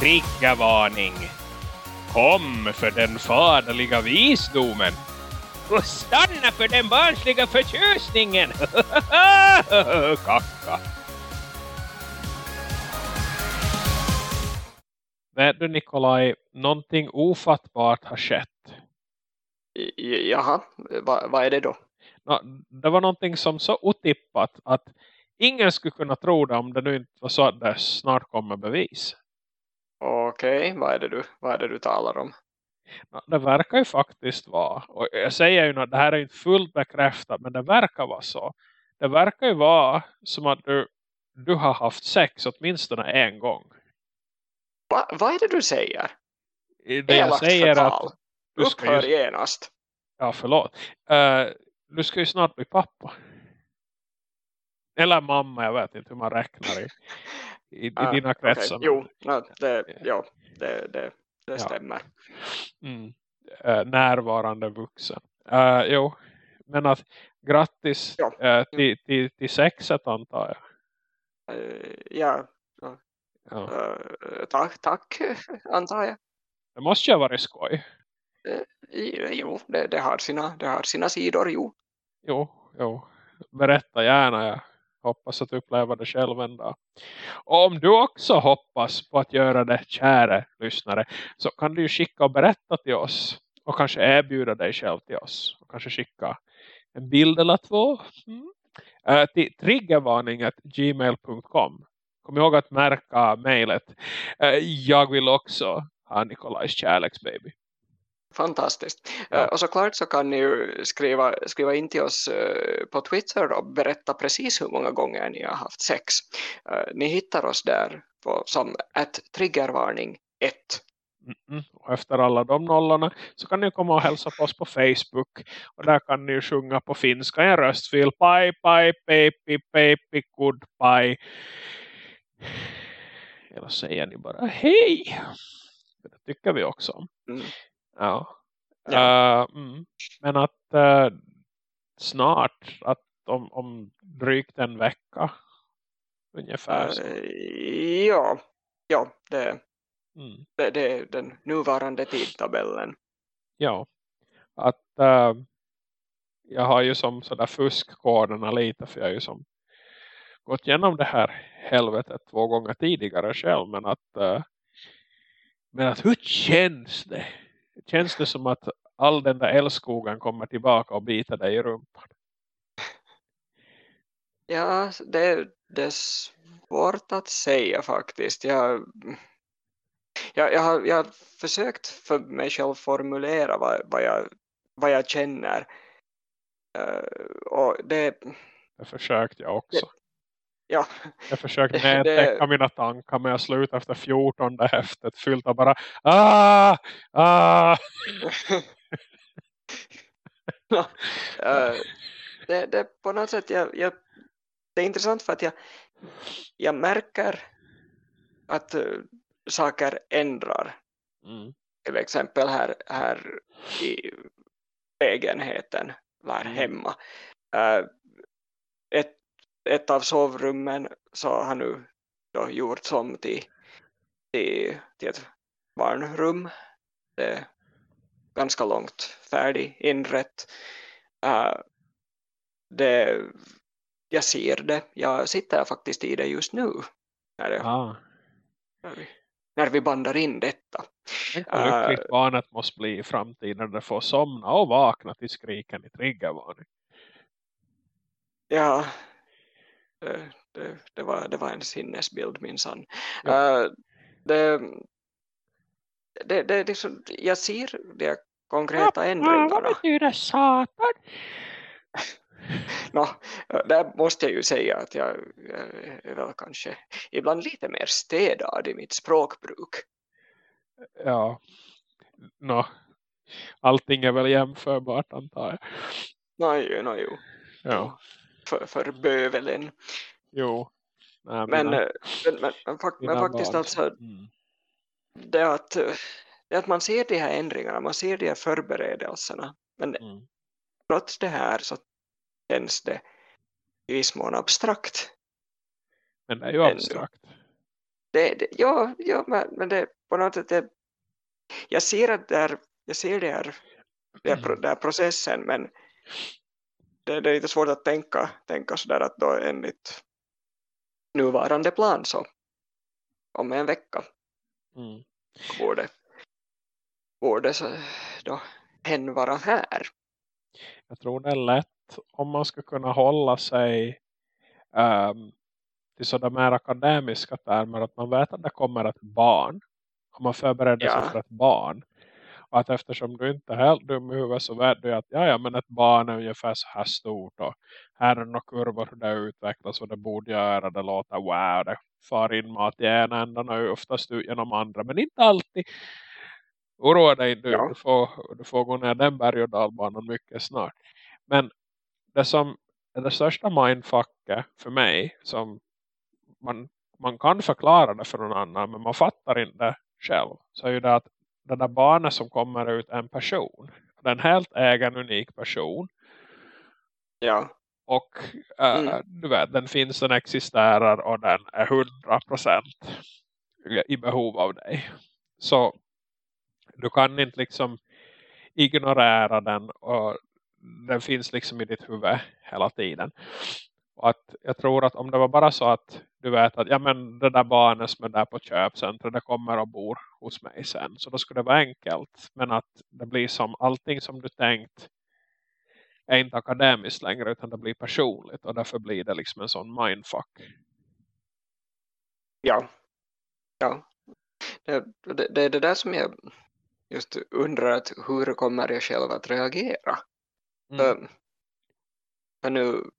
triggervarning. Kom för den faderliga visdomen. Och stanna för den barnsliga förtjusningen. Kacka. Vet du Nikolaj, någonting ofattbart har skett. I- Jaha, Va, vad är det då? Nå, det var någonting som så otippat att ingen skulle kunna tro det om det nu inte var så att det snart kommer bevis. Okej, vad är det du, vad är det du talar om? Det verkar ju faktiskt vara, och jag säger ju att det här är inte fullt bekräftat men det verkar vara så. Det verkar ju vara som att du, du har haft sex åtminstone en gång. Va, vad är det du säger? Det jag Elakt säger förtal. att du ska Upphör ju, genast. ja förlåt, Eh, du ska ju snart bli pappa. Eller mamma, jag vet inte hur man räknar i, i, i Ah, dina kretsar. Jo, no, det, ja, det, det, det Ja. stämmer. Mm. Eh, närvarande vuxen. Uh, jo, men att grattis Ja. eh, till, till, till sexet antar jag. Ja, Ja. eh, tack, tack, antar jag. Det måste ju ha varit skoj. Jo, det, det, har sina, det har sina sidor, jo. Jo, jo. Berätta gärna. Jag hoppas att du upplever det själv en dag. Och om du också hoppas på att göra det, kära lyssnare, så kan du ju skicka och berätta till oss. Och kanske erbjuda dig själv till oss. Och kanske skicka en bild eller två. Mm. Uh, till triggervarningetgmail.com. Kom ihåg att märka mejlet. Uh, jag vill också ha Nikolajs kärleksbaby. Fantastiskt. Ja. Eh, Och såklart så kan ni ju skriva, skriva in till oss eh, på Twitter och berätta precis hur många gånger ni har haft sex. Eh, Ni hittar oss där på, som ett triggervarning 1. Mm-mm. Och efter alla de nollorna så kan ni komma och hälsa på oss på Facebook. Och där kan ni sjunga på finska en röstfil. Pai, pai, peipi, peipi, goodbye. Eller säger ni bara hej. Det tycker vi också om. Mm. Ja. Ja. Eh, mm. Men att eh, snart, att om, om drygt en vecka ungefär. Eh, Ja, ja det, Mm. det, det är den nuvarande tidtabellen. Ja, att jag har ju som sådär fuskkoderna lite för jag har ju som gått igenom det här helvetet två gånger tidigare själv men att men att hur känns det? Känns det som att all den där älskogen kommer tillbaka och biter dig i rumpan? Ja, det, det är svårt att säga faktiskt. Jag, jag, jag, har, jag har försökt för mig själv formulera vad, vad, jag, vad jag känner. Eh, och det, Det försökte jag också. Ja, Jag försökte Det- nedtäcka mina tankar men jag slut efter 14 häftet fyllt av bara ah, ah. Eh, det, det på något sätt, jag, jag, det är intressant för att jag, jag märker att eh, saker ändrar. Mm. Till exempel här, här i lägenheten, här Mm. hemma. Eh, ett, ett av sovrummen så har nu då gjorts om till, till, till ett barnrum. Det är ganska långt färdig inrätt. Eh, det, jag ser det. Jag sitter faktiskt i det just nu. När, det, Ah. när, vi, när vi bandar in detta. Tänk vad lyckligt barnet måste bli i framtiden när det får somna och vakna till skriken i triggervarning. Ja, det, det, det, var, det var en sinnesbild minsann. Ja. Uh, det, det, det, det, så- jag ser de konkreta ändringarna. betyder satan? Nå, där måste jag ju säga att jag, är väl kanske ibland lite mer städad i mitt språkbruk. Ja. Nå. Allting är väl jämförbart antar jag. Nej, no, jo, Ja. För, för bövelen. Jo. Nej, Men, mina- eh, men, men, men, men faktiskt barn. alltså Mm. det att, eh, det att man ser de här ändringarna, man ser de här förberedelserna. Men Mm. trots det här så känns det i viss mån abstrakt. Men det är ju abstrakt. det, det, ja, ja men, men det på något sätt det, jag ser att där, jag ser det här, det här, den här processen men det, det är lite svårt att tänka, tänka sådär att då enligt nuvarande plan så om en vecka Mm. borde, borde så, då hen vara här. Jag tror det är lätt om man ska kunna hålla sig um, till sådana mer akademiska termer att man vet att det kommer ett barn. Om man förbereder Ja. sig för ett barn. Att eftersom du inte är helt dum i huvudet så vet du att ja, ja, men ett barn är ungefär så här stort. Och här är några kurvor hur det utvecklas och det borde göra. Det låter wow, det far in mat i ena ändan och oftast ut genom andra. Men inte alltid. Oroa dig du, Ja. du, får, du får gå ner den berg- och dalbanan mycket snart. Men det som är det största mindfucket för mig som man, man kan förklara det för någon annan men man fattar inte själv. Så är ju det att det där barnet som kommer ut en person. Det är en helt egen unik person. Ja, Och äh, Mm. du vet, den finns, den existerar och den är 100% i behov av dig. Så du kan inte liksom ignorera den och den finns liksom i ditt huvud hela tiden. Att jag tror att om det var bara så att du vet att ja men det där barnet som är där på köpcentret det kommer och bor hos mig sen. Så då skulle det vara enkelt. Men att det blir som allting som du tänkt är inte akademiskt längre utan det blir personligt. Och därför blir det liksom en sån mindfuck. ja, ja. Det, det, det är det där som jag just undrar att hur kommer jag själv att reagera? Mm. För, för nu,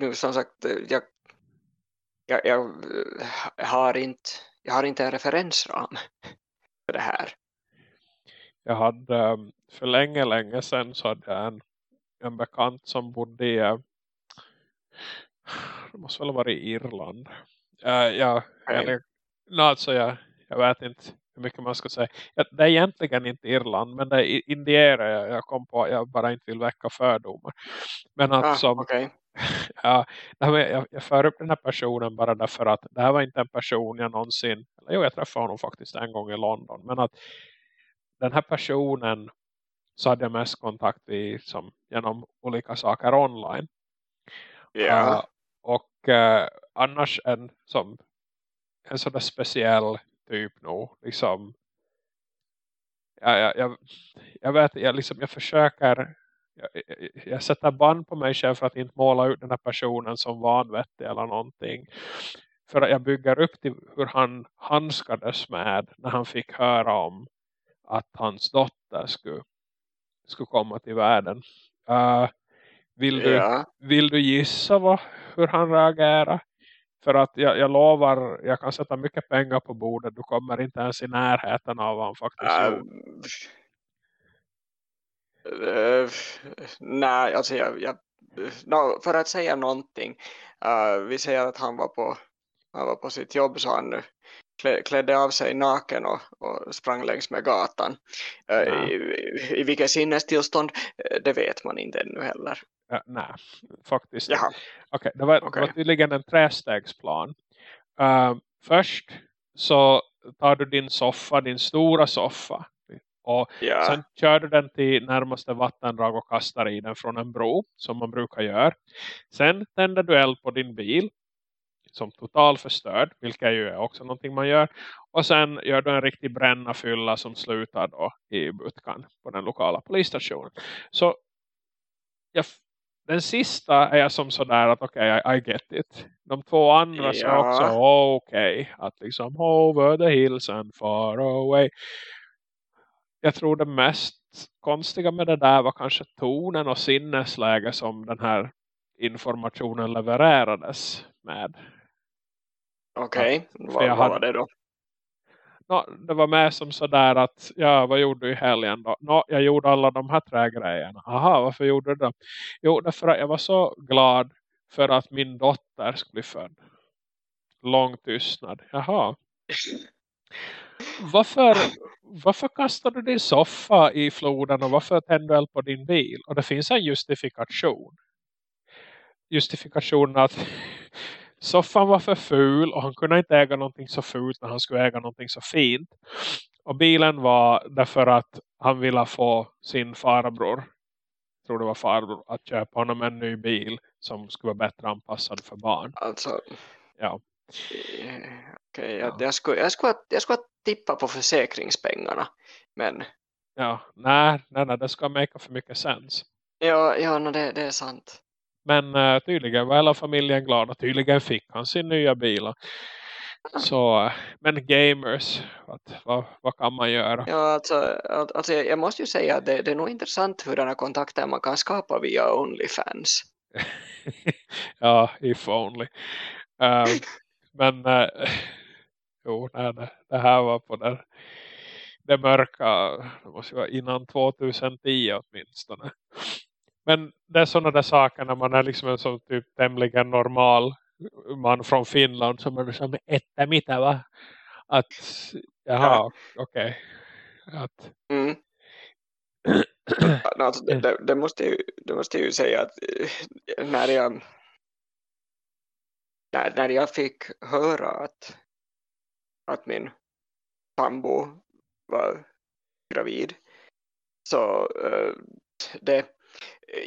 nu som sagt, eh, jag, jag, jag, eh, har inte, jag har inte en referensram för det här. Jag hade um, för länge, länge sedan så hade jag en, en bekant som bodde i uh, det måste väl vara i Irland. Uh, ja, eller, no, alltså jag, jag vet inte hur mycket man ska säga. Det är egentligen inte Irland men det är Indiera jag, jag kom på jag bara inte vill väcka fördomar. Men att Ah, som, okej. ja, jag, jag för upp den här personen bara därför att det här var inte en person jag någonsin, eller jo jag träffade honom faktiskt en gång i London, men att den här personen så hade jag mest kontakt i, som, genom olika saker online. Ja, Uh, och uh, annars en, som, en sån speciell typ nog, liksom jag, jag, jag vet, jag, liksom, jag försöker jag, jag, sätter band på mig själv för att inte måla ut den här personen som vanvettig eller någonting. För att jag bygger upp till hur han handskades med när han fick höra om att hans dotter skulle, skulle komma till världen. Uh, vill, du, ja. vill du gissa vad, hur han reagerar? För att jag, jag lovar, jag kan sätta mycket pengar på bordet. Du kommer inte ens i närheten av vad han faktiskt gjorde. Eh, nej, alltså jag, jag no, för att säga någonting. eh, vi säger att han var på, han var på sitt jobb så han klä, klädde av sig naken och, och sprang längs med gatan. Eh, Ja. i, i, I vilket sinnestillstånd, eh, det vet man inte ännu heller. Ja, nej, faktiskt. Jaha, Okej, det, var, det Okej. var tydligen en trästegsplan. Uh, först så tar du din soffa, din stora soffa. Och ja, sen kör du den till närmaste vattendrag och kastar i den från en bro. Som man brukar göra. Sen tänder du eld på din bil. Som total förstörd. Vilket ju är också någonting man gör. Och sen gör du en riktig bränna fylla som slutar då i Butkan. På den lokala polisstationen. Så jag, den sista är jag som sådär att okej, I, I get it. De två andra så Ja. också okej. att liksom over the hills and far away. Jag tror det mest konstiga med det där var kanske tonen och sinnesläge som den här informationen levererades med. okej. Jag vad hade- var det då? Nå, det var med som sådär att, ja vad gjorde du i helgen då? Nå, jag gjorde alla de här trägrejerna. Aha, varför gjorde du det? Jo, därför att jag var så glad för att min dotter skulle bli född. Lång tystnad. Jaha. Varför, varför kastar du din soffa i floden och varför tänder du på din bil? Och det finns en justifikation. Justifikationen att soffan var för ful och han kunde inte äga någonting så fult när han skulle äga någonting så fint. Och bilen var därför att han ville få sin farbror, tror det var farbror, att köpa honom en ny bil som skulle vara bättre anpassad för barn. Alltså, Ja, eh, okej, jag, Ja. jag, skulle, jag, skulle, jag skulle tippa på försäkringspengarna. Men ja nej, nej, nej, det ska make för mycket sens. ja, ja no, det, det är sant. Men uh, tydligen var hela familjen glad och tydligen fick han sin nya bil. Så, eh, men gamers, att, vad, vad kan man göra? Ja, alltså, al- alltså, jag måste ju säga att det, det är nog intressant hurdana kontakter man kan skapa via Onlyfans. ja, if only. Um, men uh, jo, nej, det, det här var på det, det mörka, det måste vara innan 2010 åtminstone. Men det är sådana där saker när man är liksom en sån typ tämligen normal man från Finland som är som etta mitta va? Att, jaha, okej. Att, Mm. Ja, Alltså, det, det, det, måste ju, det måste ju säga att när jag när, när jag fick höra att, att min sambo var gravid så eh, det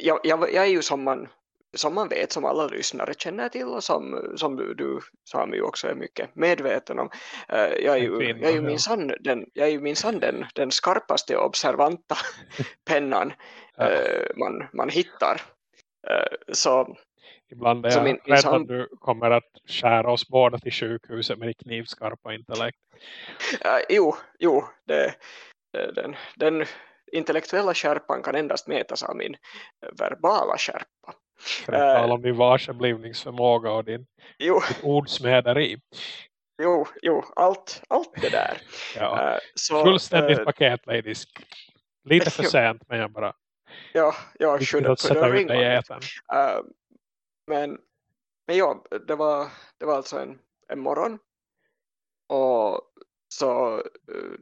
jag, jag, jag är ju som man som man vet, som alla lyssnare känner till och som, som du, du Sami också är mycket medveten om. Eh, jag är ju, jag är ju minsann den, jag är ju minsann den, den skarpaste observanta pennan eh, man, man hittar. Så ibland är så jag rädd att du kommer att skära oss båda till sjukhuset med knivskarpa intellekt. eh, jo, jo det, den, den intellektuella skärpan kan endast mätas av min eh, verbala skärpa. Eh. tala om din varseblivningsförmåga och din Jo, ordsmederi. jo, jo allt, allt det där. Ja. Eh, så, Fullständigt eh, paket, ladies. Lite för sent, men jag bara ja, jag sätta ut ring det men, men ja, det var, det var alltså en, en morgon. Och så uh,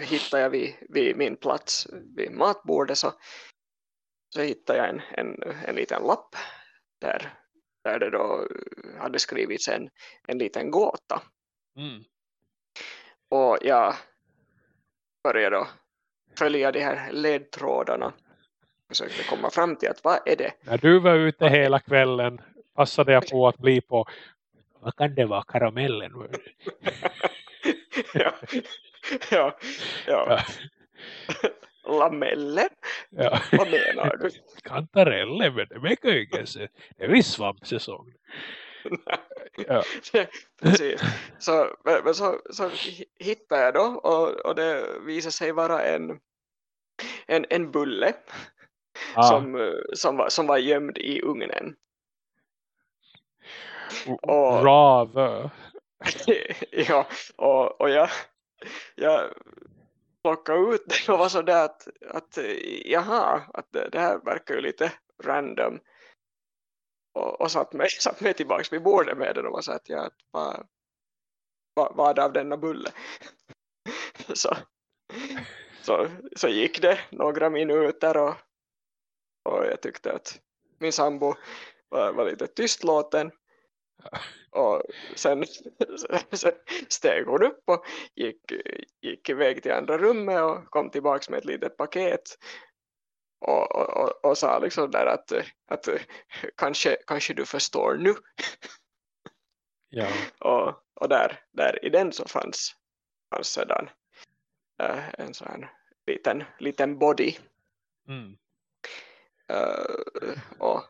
hittade jag vid, vid min plats vid matbordet så, så hittade jag en, en, en liten lapp där, där det då eh, hade skrivits en, en liten gåta. Mm. och jag började då följa de här ledtrådarna försökte komma fram till att vad är det När du var ute hela kvällen passade jag på att bli på vad kan det vara, karamellen? ja, ja, ja. Lameller? ja. Vad menar du? Kantareller, men det verkar ju inte. Det är visst svampsäsong. Ja. Precis. Så, men, så, så hi- hittade jag då och, och det visade sig vara en, en, en bulle Ah, som, eh, som, var, som var gömd i ugnen. och- Rave. ja, och, och jag, jag plockade ut den och var sådär att, att eh, jaha, att det, det här verkar ju lite random. Och, och satt, mig, satt mig tillbaks vid bordet med den och var så att ja, att vad, vad, vad av denna bulle? så, så, så gick det några minuter och, och jag tyckte att min sambo var, var lite tystlåten. Och sen, sen steg hon upp och gick, gick iväg till andra rummet och kom tillbaks med ett litet paket. Och, och, och, och sa liksom där att, att kanske, kanske du förstår nu. Ja. Och, och där, där i den så fanns, fanns sedan äh, en sån här liten, liten body. Mm. Uh, och,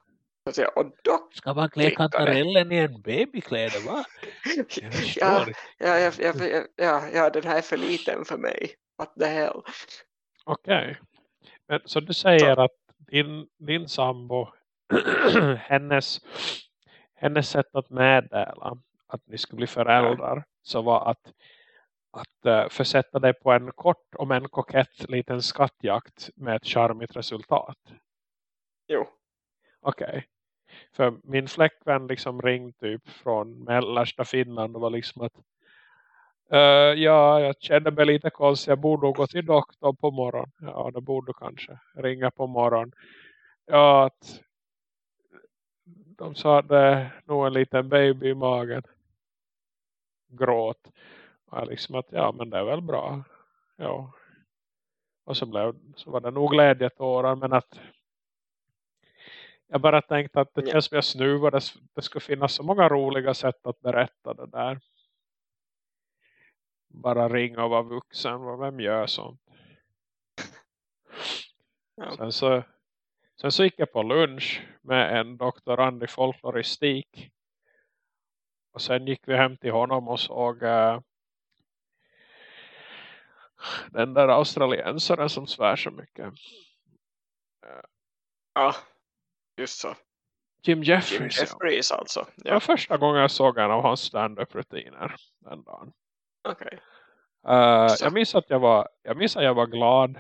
så att säga, och dock Ska man klä kantarellen i en babykläder, va? Jag ja, ja, ja, ja, ja, den här är för liten för mig. What the hell? Okej. Men så du säger att din, din sambo, hennes, hennes sätt att meddela att ni skulle bli föräldrar så var att, att uh, försätta dig på en kort om en kokett liten skattjakt med ett charmigt resultat. Jo, Okej. För min fläckvän liksom ringde typ från mellersta Finland och var liksom att uh, ja, jag känner mig lite konstig, Jag borde nog gå till doktorn på morgon. Ja, det borde du kanske. Ringa på morgon. Ja, att de sa att det är nog en liten baby i magen. Gråt. Och liksom att ja men det är väl bra. Ja. Och så, blev, så var det nog glädjetårar men att jag bara tänkte att det känns som jag snuvade. Det skulle finnas så många roliga sätt att berätta det där. Bara ringa och vara vuxen. Vem gör sånt? Ja. Sen, så, sen så gick jag på lunch med en doktorand i folkloristik. Och sen gick vi hem till honom och såg uh, den där australiensaren som svär så mycket. Uh, ja, just så. Jim Jeffries. Jim Jeffries ja. alltså. Ja. Det var första gången jag såg en av hans stand-up-rutiner den dagen. Okay. Uh, jag minns att jag var jag minns att jag var glad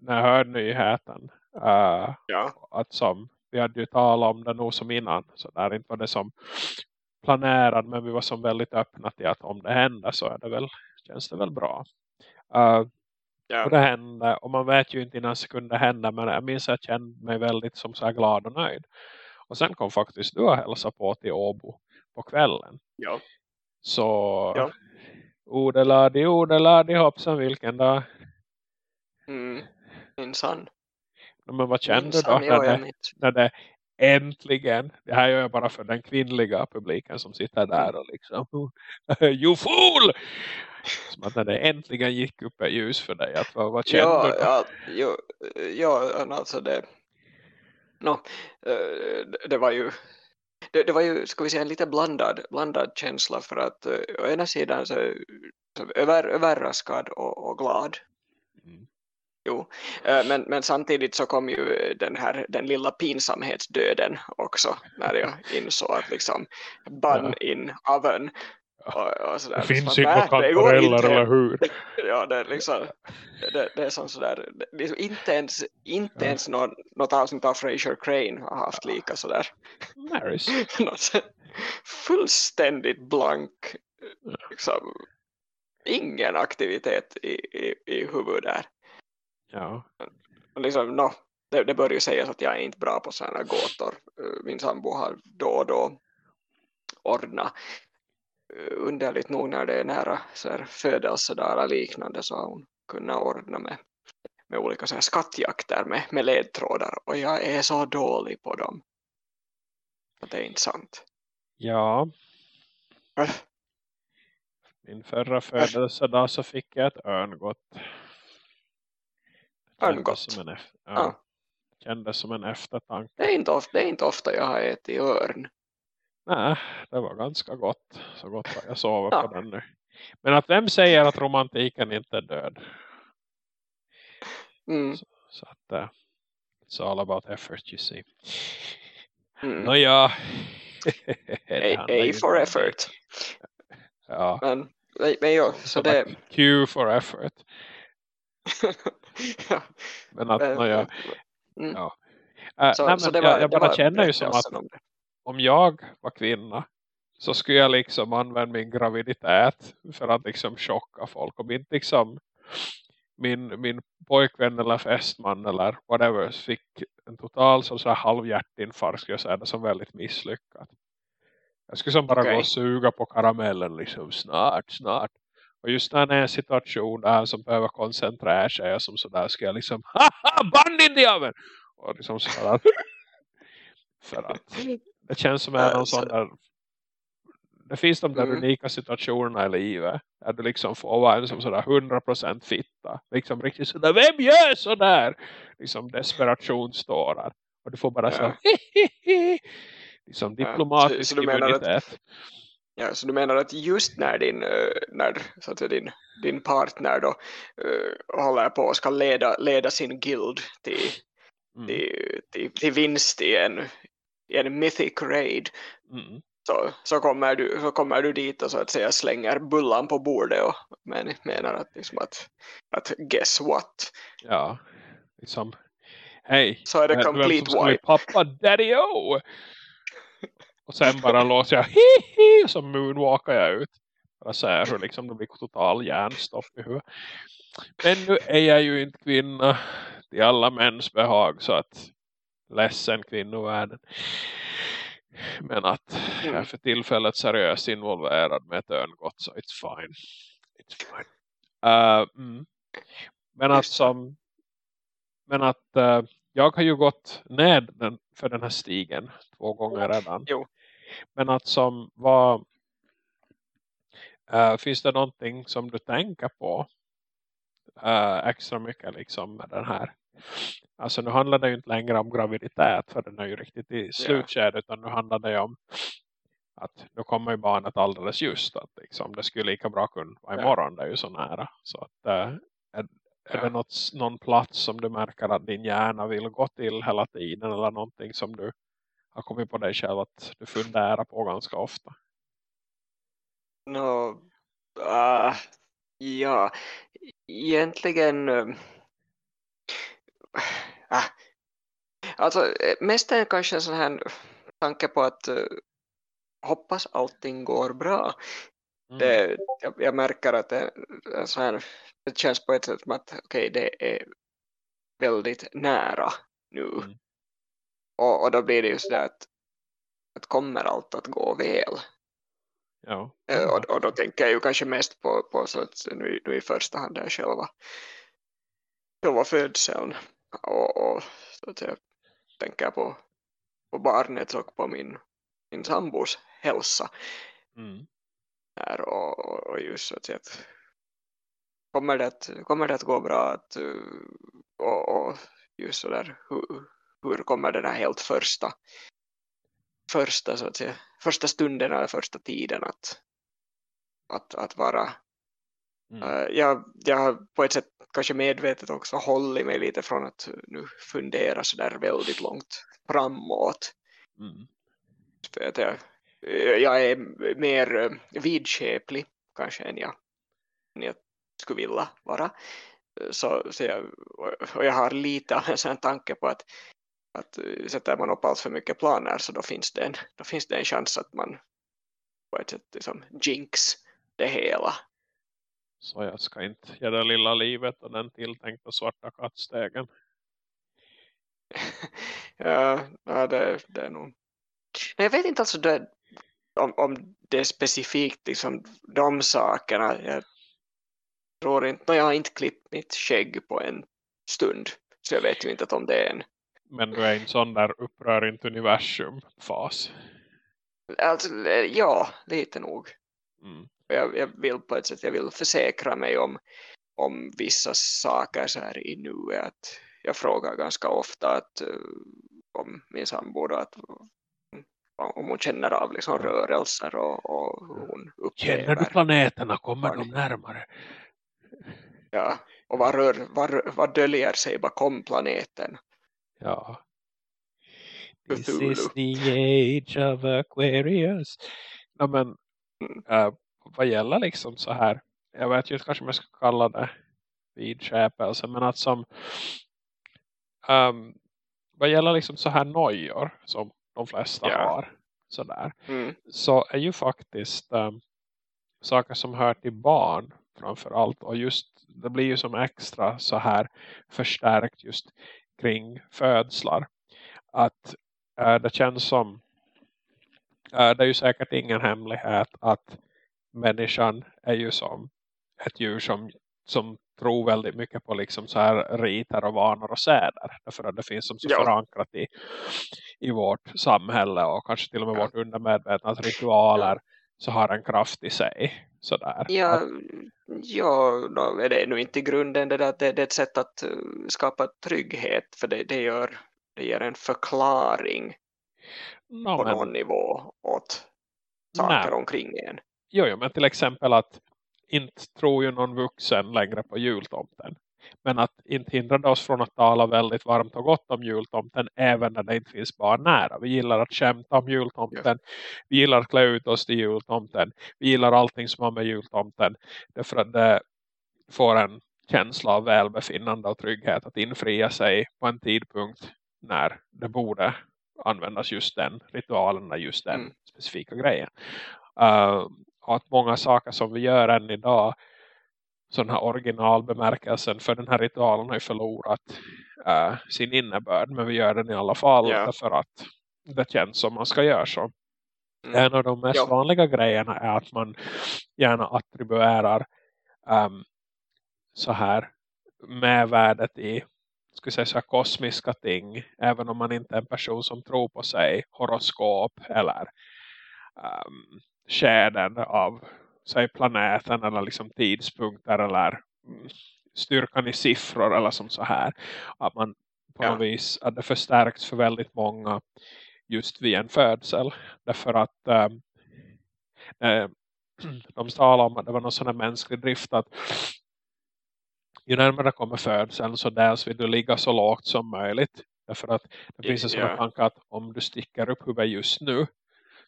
när jag hörde nyheten. Uh, ja. Att som, vi hade ju talat om det nog som innan. Så där inte var det som planerat. Men vi var som väldigt öppna till att om det händer så är det väl, känns det väl bra. Uh, ja. Och det hände. Och man vet ju inte innan det kunde hända. Men jag minns att jag kände mig väldigt som så glad och nöjd. Och sen kom faktiskt du och hälsa på till Åbo på kvällen. Ja. Så ja. odeladi, odeladi hoppsan vilken dag. Mm. Minsann. Men vad kände du då när det, när det äntligen, det här gör jag bara för den kvinnliga publiken som sitter där och liksom, you fool! Som att när det äntligen gick upp ett ljus för dig, att vad, vad kände ja, du? Ja, ja, ja alltså det, no, eh, det var ju det, det, var ju, ska vi säga, en lite blandad, blandad känsla för att uh, å ena sidan så, så över, överraskad och, och glad. Jo, eh, men, men samtidigt så kom ju den här den lilla pinsamhetsdöden också när jag insåg att liksom bun ja. in oven och, och sådär. Det finns inga kantareller eller hur? Ja, det är liksom det, det är som sådär liksom inte ens, inte ja. ens något, något avsnitt av Fraser Crane har haft lika sådär. Maris. fullständigt blank liksom, ingen aktivitet i, i, i huvudet där. Ja. Liksom, no, det, det bör ju sägas att jag är inte bra på sådana gåtor. Eh, min sambo har då och då ordnat eh, underligt nog när det är nära så här, födelsedagar liknande så har hon kunnat ordna med, med olika så här, skattjakter med, med ledtrådar och jag är så dålig på dem. Att det är inte sant. Ja. Äh. Min förra födelsedag så fick jag ett örngott. Örngott. Som en, ja, ja. Kändes som en eftertanke. Det är, inte ofta, det är inte ofta jag har ätit örn. Nej, det var ganska gott. Så gott att jag sover ja. på den nu. Men att vem säger att romantiken inte är död? Mm. Så, så, att uh, it's all about effort you see. Mm. Nåja. A, A for effort. Ja. Men, men ja, så det... Q for effort. Men att, men, ja. Mm. ja. Äh, så, nej, så var, jag, jag bara känner ju som att om, om jag var kvinna så skulle jag liksom använda min graviditet för att liksom chocka folk. Om inte liksom min, min pojkvän eller fästman eller whatever fick en total så, så här halvhjärtinfarkt skulle jag säga det som väldigt misslyckat. Jag skulle som bara okay. gå och suga på karamellen liksom snart, snart. Och just när det är en situation där som behöver koncentrera sig och som sådär ska jag liksom haha bandindiaven! Och liksom sådär. för att det känns som en någon sån där det finns de där mm. unika situationerna i livet där du liksom får vara en som sådär 100% fitta. Liksom riktigt sådär, vem gör sådär? Liksom desperationsstårar. Och du får bara ja. så liksom diplomatisk ja, så, så immunitet. Ja, så du menar att just när din, eh, när, så att din, din partner då uh, håller på och ska leda, leda sin guild till, mm. till, till, till, vinst i en, i en mythic raid mm. så, så, kommer du, så kommer du dit och så att säga slänger bullan på bordet och men, menar att, liksom att, att guess what? Ja, liksom hej, så är det complete wipe. Pappa daddy-o! Och sen bara låser jag hihi och så moonwalkar jag ut. Bara ser hur liksom det blir total hjärnstopp i huvudet. Men nu är jag ju inte kvinna till alla mäns behag så att ledsen kvinnovärlden. Men att jag är Mm. för tillfället seriöst involverad med ett örngott så it's fine. It's fine. Uh, mm. Men att som men att eh, jag har ju gått ned den, för den här stigen två gånger redan. Jo. Men att som vad eh, finns det någonting som du tänker på eh, extra mycket liksom med den här? Alltså nu handlar det ju inte längre om graviditet för den är ju riktigt i slutskedet utan nu handlar det ju om att nu kommer ju barnet alldeles just att liksom, det skulle lika bra kunna vara imorgon, det är ju så nära. Så att eh, är, är det något, någon plats som du märker att din hjärna vill gå till hela tiden eller någonting som du har kommit på dig själv att du funderar på ganska ofta Nå, ah, ja, egentligen ah, alltså eh, mest är kanske en sån här tanke på att eh, hoppas allting går bra. Mm. Det, jag, jag märker att det, så här, det känns på ett sätt som att okej, det är väldigt nära nu. Mm. Och, och då blir det ju så där att, att kommer allt att gå väl? ja. Eh, Och, och då tänker jag ju kanske mest på, på så att nu, nu i första hand är själva, själva födseln. Och, och så att jag tänker på, på barnet och på min, min sambos hälsa. Mm. Här och, och- och just så att, säga att kommer, det att kommer det att gå bra att, och, och just så där hur, hur kommer den här helt första första så att säga första stunden eller första tiden att att, att vara Mm. Eh, jag, jag har på ett sätt kanske medvetet också hållit mig lite från att nu fundera så där väldigt långt framåt. Mm. För att jag, eh, jag är mer eh, vidskeplig kanske än jag, än jag skulle vilja vara. Så, så jag, och- och jag har lite av en sån tanke på att, att eh, sätter man upp allt för mycket planer så då finns det en, då finns det en chans att man på ett sätt liksom jinx det hela. Så jag ska inte ge det lilla livet och den tilltänkta svarta kattstegen. ja, ja det, det är nog. Men jag vet inte alltså det, om, om det är specifikt liksom de sakerna. Jag tror inte, jag har inte klippt mitt skägg på en stund. Så jag vet ju inte att om det är en. Men du är en sån där upprör inte universum-fas. Alltså, eh, ja, lite nog. Mm. Jag, jag vill på ett sätt, jag vill försäkra mig om, om vissa saker så här i nuet. Jag frågar ganska ofta att, eh, om min sambo att om hon känner av liksom rörelser och, och hur hon Känner du upplever. planeterna? Kommer de närmare? Ja, och vad, rör, vad, vad döljer sig bakom planeten? Ja. This Cthulhu. is the age of Aquarius. Ja, men Mm. eh, vad gäller liksom så här. Jag vet ju kanske om jag ska kalla det vidskepelse. Men att som ehm, vad gäller liksom så här nojor som de flesta Ja. har. Sådär. Mm. så är ju faktiskt um, saker som hör till barn framförallt och just det blir ju som extra så här förstärkt just kring födslar att eh, det känns som eh, det är ju säkert ingen hemlighet att människan är ju som ett djur som, som tror väldigt mycket på liksom så här riter och vanor och säder därför att det finns som så Ja. förankrat i, i vårt samhälle och kanske till och med Ja. vårt undermedvetna ritualer så har en kraft i sig sådär. Ja, Att, ja då är det nu inte grunden det att det, det är ett sätt att eh, skapa trygghet för det, det, gör, det ger en förklaring no, på men, någon nivå åt saker nej, omkring en. jo, jo, men till exempel att inte tror ju någon vuxen längre på jultomten. Men att inte hindra oss från att tala väldigt varmt och gott om jultomten även när det inte finns barn nära. Vi gillar att skämta om jultomten. Vi gillar att klä ut oss till jultomten. Vi gillar allting som har med jultomten. Därför att det får en känsla av välbefinnande och trygghet att infria sig på en tidpunkt när det borde användas just den ritualen eller just den Mm. specifika grejen. Uh, och att många saker som vi gör än idag så den här originalbemärkelsen för den här ritualen har ju förlorat eh, sin innebörd men vi gör den i alla fall Ja. därför att det känns som man ska göra så. Mm. En av de mest Ja. vanliga grejerna är att man gärna attribuerar um, så här med värdet i ska säga så här, kosmiska ting. Även om man inte är en person som tror på sig horoskop eller um, av säg planeten eller liksom tidspunkter eller mm, styrkan i siffror eller som så här. Att man på Ja. något vis att det förstärks för väldigt många just vid en födsel. Därför att eh, de talar om att det var någon sån här mänsklig drift att ju närmare kommer födseln så dels vill du ligga så lågt som möjligt. Därför att det finns en sån Ja. tanke att om du sticker upp huvudet just nu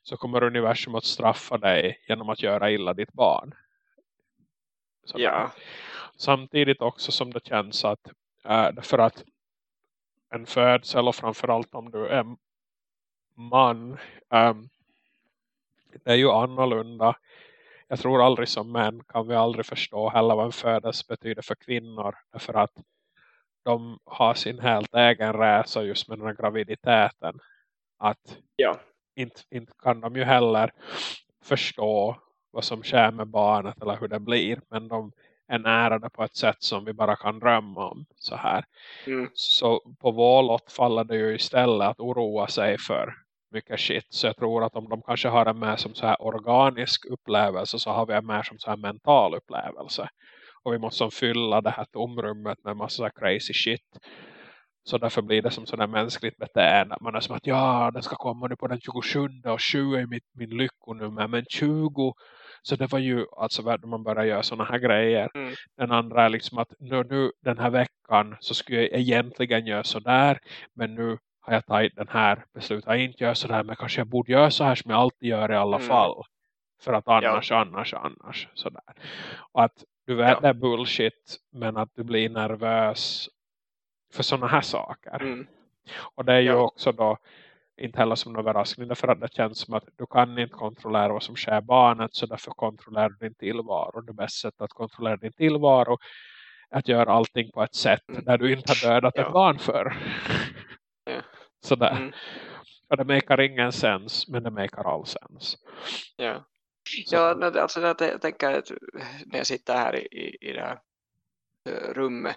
så kommer universum att straffa dig genom att göra illa ditt barn. Sådär. Ja. Samtidigt också som det känns att äh, därför att en födsel och framförallt om du är man ähm, det är ju annorlunda. Jag tror aldrig som män kan vi aldrig förstå heller vad en födelse betyder för kvinnor. Därför att de har sin helt egen resa just med den här graviditeten. Att Ja. Inte, inte kan de ju heller förstå vad som sker med barnet eller hur det blir. Men de är nära det på ett sätt som vi bara kan drömma om. Så här. Mm. Så på vår lott faller det ju istället att oroa sig för mycket shit. Så jag tror att om de kanske har en mer som så här organisk upplevelse så har vi en mer som så här mental upplevelse. Och vi måste fylla det här tomrummet med massa crazy shit. Så därför blir det som sådär mänskligt beteende. Att Man är som att ja, den ska komma nu på den 27 och 7 är mitt, min lyckonummer. Men 20, så det var ju alltså när man börjar göra sådana här grejer. Mm. Den andra är liksom att nu, nu den här veckan så skulle jag egentligen göra så där. Men nu har jag tagit den här beslutet att inte göra så där. Men kanske jag borde göra så här som jag alltid gör i alla Mm. fall. För att annars, annars, annars. Sådär. Och att du vet Ja. det är bullshit. Men att du blir nervös för sådana här saker. Mm. Och det är ju Ja. också då inte heller som en överraskning. Därför att det känns som att du kan inte kontrollera vad som sker barnet. Så därför kontrollerar du din tillvaro. Det bästa sättet att kontrollera din tillvaro är att göra allting på ett sätt Mm. där du inte har dödat Ja. ett barn för. Ja. Sådär. Mm. Och det makar ingen sens. Men det makar all sens. Ja. Så, Ja, alltså jag tän- tänker när jag sitter här i, i, i det här eh, rummet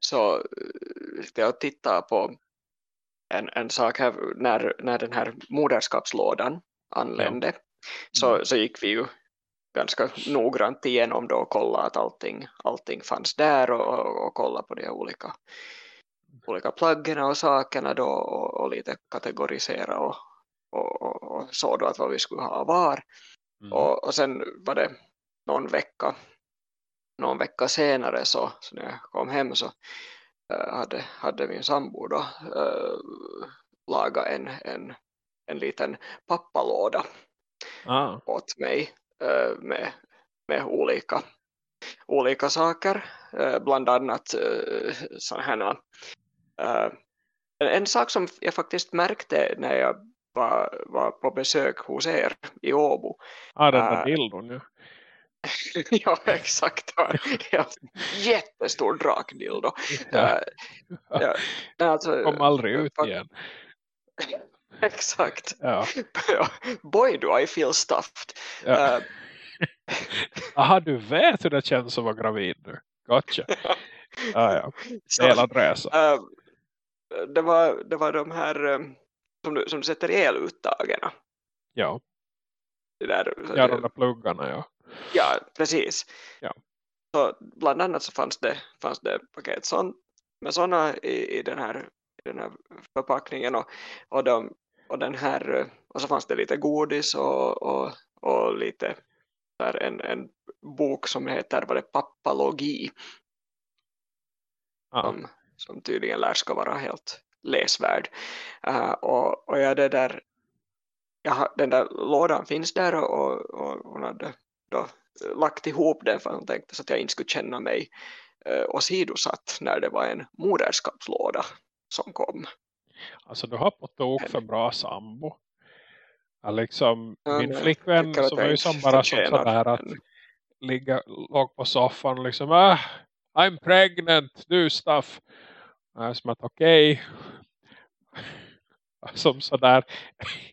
så eh, jag och tittar på en, en sak här när, när den här moderskapslådan anlände så, Mm. så gick vi ju ganska noggrant igenom då och kollade att allting, allting fanns där och, och, och kolla på de olika, olika pluggen och sakerna då och, och lite kategorisera och, och, och, och så då att vad vi skulle ha var. mm. Och, och sen var det någon vecka, någon vecka senare så, så när jag kom hem så eh, hade, hade min sambo då uh, lagat en, en, en liten pappalåda ah, åt mig eh, med, med olika, olika saker. bland annat sådana här en, sak som jag faktiskt märkte när jag var, var på besök hos er i Åbo ah, den där Äh, dildon ju. ja, exakt. Helt jättestor drakdildo. Ja. Ja, alltså, Kom aldrig ut igen. Exakt. Ja. Boy, do I feel stuffed. Ja. Äh, Aha, du vet hur det känns att vara gravid nu. Gotcha. Ja, ja. Delad resa. äh, det, var, det var de här äh, som, du, som du sätter eluttagen. Ja, Det där, ja de där pluggarna, ja. Ja, precis. Ja. Så bland annat så fanns det, fanns det paket sån, med sådana i, i, den här, i den här förpackningen och, och, de, och den här och så fanns det lite godis och, och, och lite där en, en bok som heter vad det, Pappalogi ja. som, som tydligen lär ska vara helt läsvärd. Uh, och, och jag det där, har- den där lådan finns där och, och, och hon hade då lagt ihop den för hon tänkte så att jag inte skulle känna mig uh, åsidosatt när det var en moderskapslåda som kom. Alltså du har på tok för bra sambo. Ja, liksom, Ja, min jag flickvän att som jag är ju som bara sådär att en- ligga låg på soffan och liksom ah, I'm pregnant, do stuff. Jag som att okej. som sådär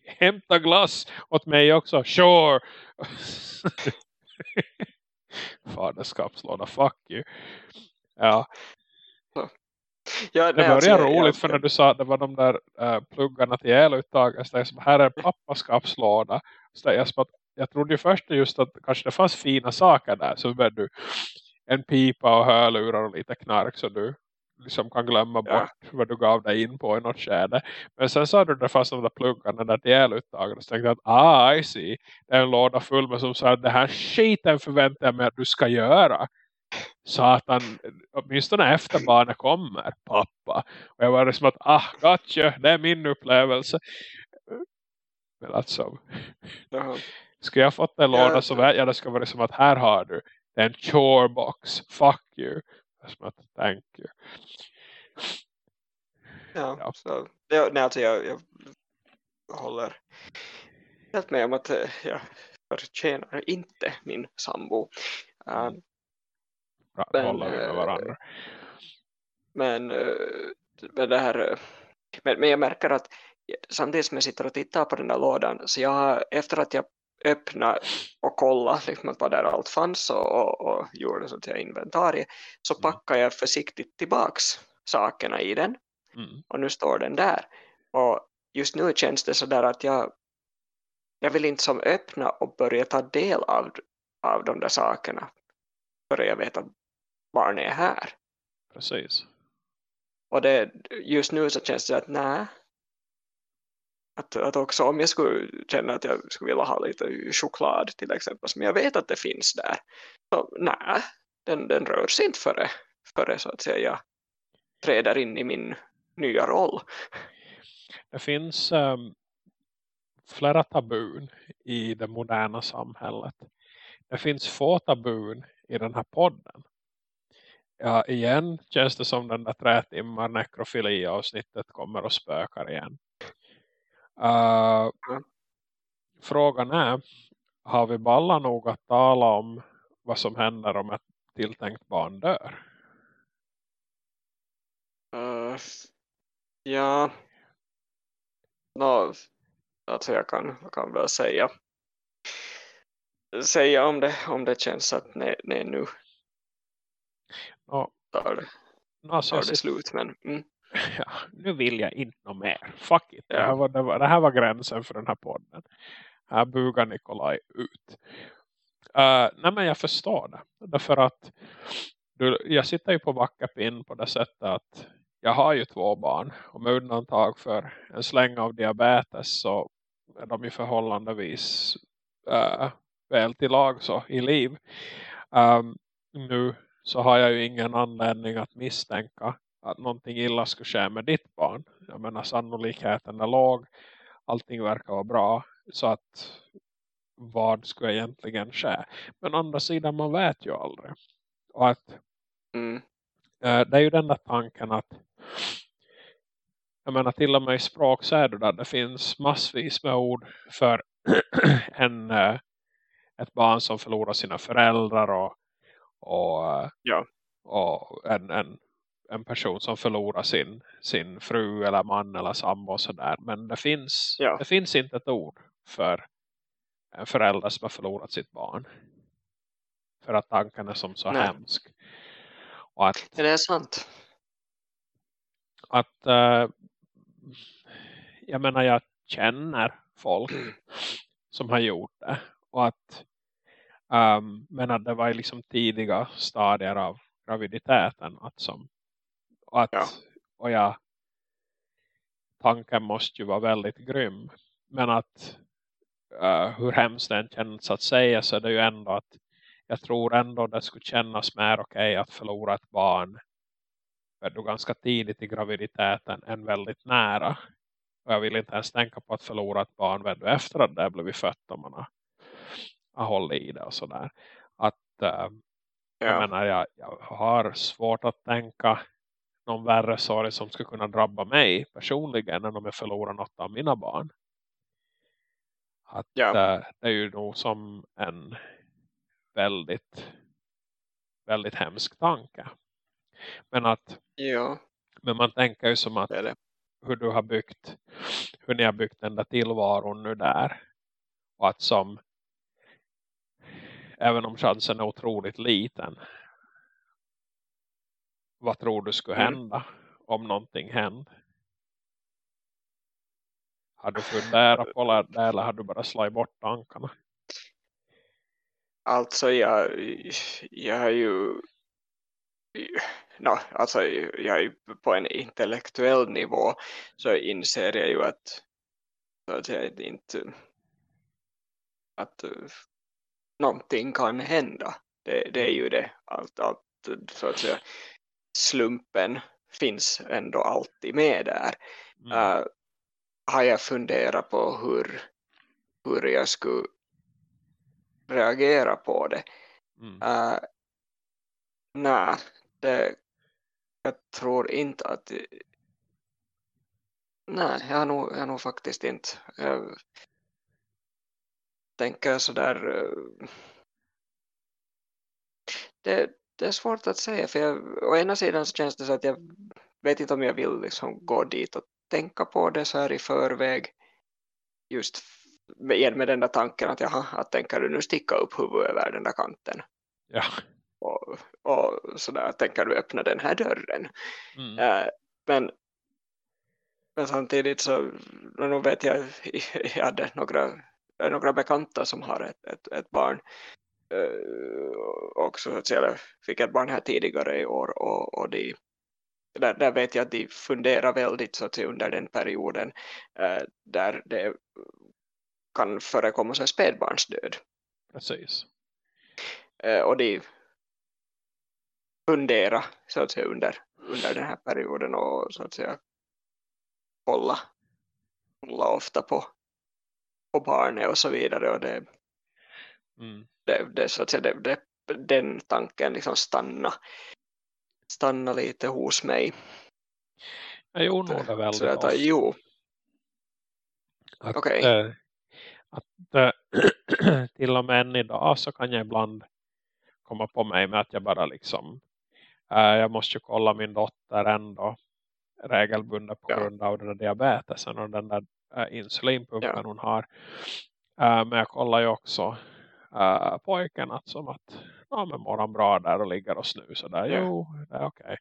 hämta glass åt mig också, sure faderskapslåda, fuck you ja Ja, det alltså, började jag- roligt för när du sa att det var de där äh, pluggarna till eluttag. Så som, här är pappaskapslåda. Så jag, som att, jag trodde ju först just att kanske det fanns fina saker där. Så började du en pipa och hörlurar och lite knark. Så du liksom kan glömma Ja. bort vad du gav dig in på i något skede. Men sen sa du att det fanns de där pluggarna där till eluttag. Så tänkte jag att ah I see. Det är en låda full med som sa att det här skiten förväntar jag mig att du ska göra. Satan, åtminstone efter barnet kommer, pappa. Och jag var som att, ah, gotcha, det är min upplevelse. Men alltså, Jaha. skulle jag fått en Ja. låda så vet jag det ska vara som att här har du, det är en chore box, fuck you. Som att, thank you. Ja, Ja. Så, det, nej, alltså jag, jag håller helt med om att eh, jag förtjänar inte min sambo. Mm. Um, Bra, Men, håller vi med eh, varandra. men, eh, men det här men, men jag märker att samtidigt som jag sitter och tittar på den där lådan så jag efter att jag öppnade och kollade liksom, vad där allt fanns och, och, och gjorde så att jag inventarie så Mm. packar jag försiktigt tillbaks sakerna i den Mm. och nu står den där. Och just nu känns det så där att jag, jag vill inte som öppna och börja ta del av, av de där sakerna förrän jag vet att barnet är här. Precis. Och det, just nu så känns det att nej. Att, att också om jag skulle känna att jag skulle vilja ha lite choklad till exempel som jag vet att det finns där. Så nej, den, den rör sig inte före, före så att säga jag träder in i min nya roll. Det finns um, flera tabun i det moderna samhället. Det finns få tabun i den här podden. Ja, igen känns det som den där tre timmar nekrofili-avsnittet kommer och spökar igen. Uh, Ja. Frågan är, har vi ballar nog att tala om vad som händer om ett tilltänkt barn dör? Uh, ja, no, alltså jag kan, jag kan väl säga säga om det, om det känns att nej, nej nu Ja, tar det, tar det slut men mm, ja, nu vill jag inte något mer. Fuck it. Det, här var, det, var, det här var gränsen för den här podden. Här bugar Nikolaj ut. Uh, nej men jag förstår det. Därför att du, jag sitter ju på backapin på det sättet att jag har ju två barn. Och med undantag för en släng av diabetes så är de ju förhållandevis uh, väl till lag så i liv. Um, nu så har jag ju ingen anledning att misstänka att någonting illa skulle ske med ditt barn. Jag menar sannolikheten är låg. Allting verkar vara bra. Så att vad skulle egentligen ske? Men å andra sidan man vet ju aldrig. Och att mm, eh, det är ju den där tanken att jag menar till och med i språk så är det där det finns massvis med ord för en, eh, ett barn som förlorar sina föräldrar och, och, eh, Ja. och en, en, en person som förlorar sin, sin fru eller man eller sambo och sådär. Men det finns, Ja. det finns inte ett ord för en förälder som har förlorat sitt barn. För att tanken är som så Nej. hemsk. Och att det är sant. att eh, jag menar jag känner folk som har gjort det och att um, men att det var liksom tidiga stadier av graviditeten att som att Ja. och jag tanken måste ju vara väldigt grym men att eh, hur hemskt den känns att säga så är det ju ändå att jag tror ändå det skulle kännas mer okej att förlora ett barn då ganska tidigt i graviditeten än väldigt nära. Och jag vill inte ens tänka på att förlora ett barn vet du, efter att det blivit fött om man har, har hållit i det och sådär. Att jag Ja, menar jag, jag har svårt att tänka någon värre sorg som skulle kunna drabba mig personligen än om jag förlorar något av mina barn. Att Ja. eh, det är ju nog som en väldigt väldigt hemsk tanke. Men att ja, men man tänker ju som att det det. hur du har byggt hur ni har byggt den där tillvaron nu där och att som även om chansen är otroligt liten vad tror du skulle Mm. hända om någonting hände? Har du funderat på det eller har du bara slagit bort tankarna? Alltså jag, jag har ju no, alltså jag är på en intellektuell nivå så inser jag ju att, att jag inte att någonting kan hända. Det, det är ju det. Allt, allt, så att säga, slumpen finns ändå alltid med där. Mm. Uh, har jag funderat på hur, hur jag skulle reagera på det. Mm. Uh, nej, det, jag tror inte att nej, jag har nog, jag har nog faktiskt inte jag tänker sådär det, det är svårt att säga för jag, å ena sidan så känns det så att jag vet inte om jag vill liksom gå dit och tänka på det så här i förväg just med, med den där tanken att jaha, att tänker du nu sticka upp huvudet över den där kanten Ja. och, och sådär, tänker du öppna den här dörren Mm. äh, men men samtidigt så nu vet jag jag hade några, några bekanta som har ett, ett, ett barn också så att säga, fick ett barn här tidigare i år och, och de där, där vet jag att de funderar väldigt så att säga, under den perioden uh, där det kan förekomma sig spädbarnsdöd Precis. uh, och de fundera så att säga under, under den här perioden och så att säga hålla, hålla ofta på, på barnet och så vidare och det, Mm. det, det så att säga det, det, den tanken liksom stanna stanna lite hos mig gjorde nog det väldigt så jag tar, jo, Att, okej. eh, att eh, till och med än idag så kan jag ibland komma på mig med att jag bara liksom eh, jag måste ju kolla min dotter ändå regelbundet på Ja. grund av den där diabetesen och den där insulinpumpen Ja. hon har. Men jag kollar ju också eh, pojken att som att ja men mår han bra där och ligger och snusar där. Jo, det är okej.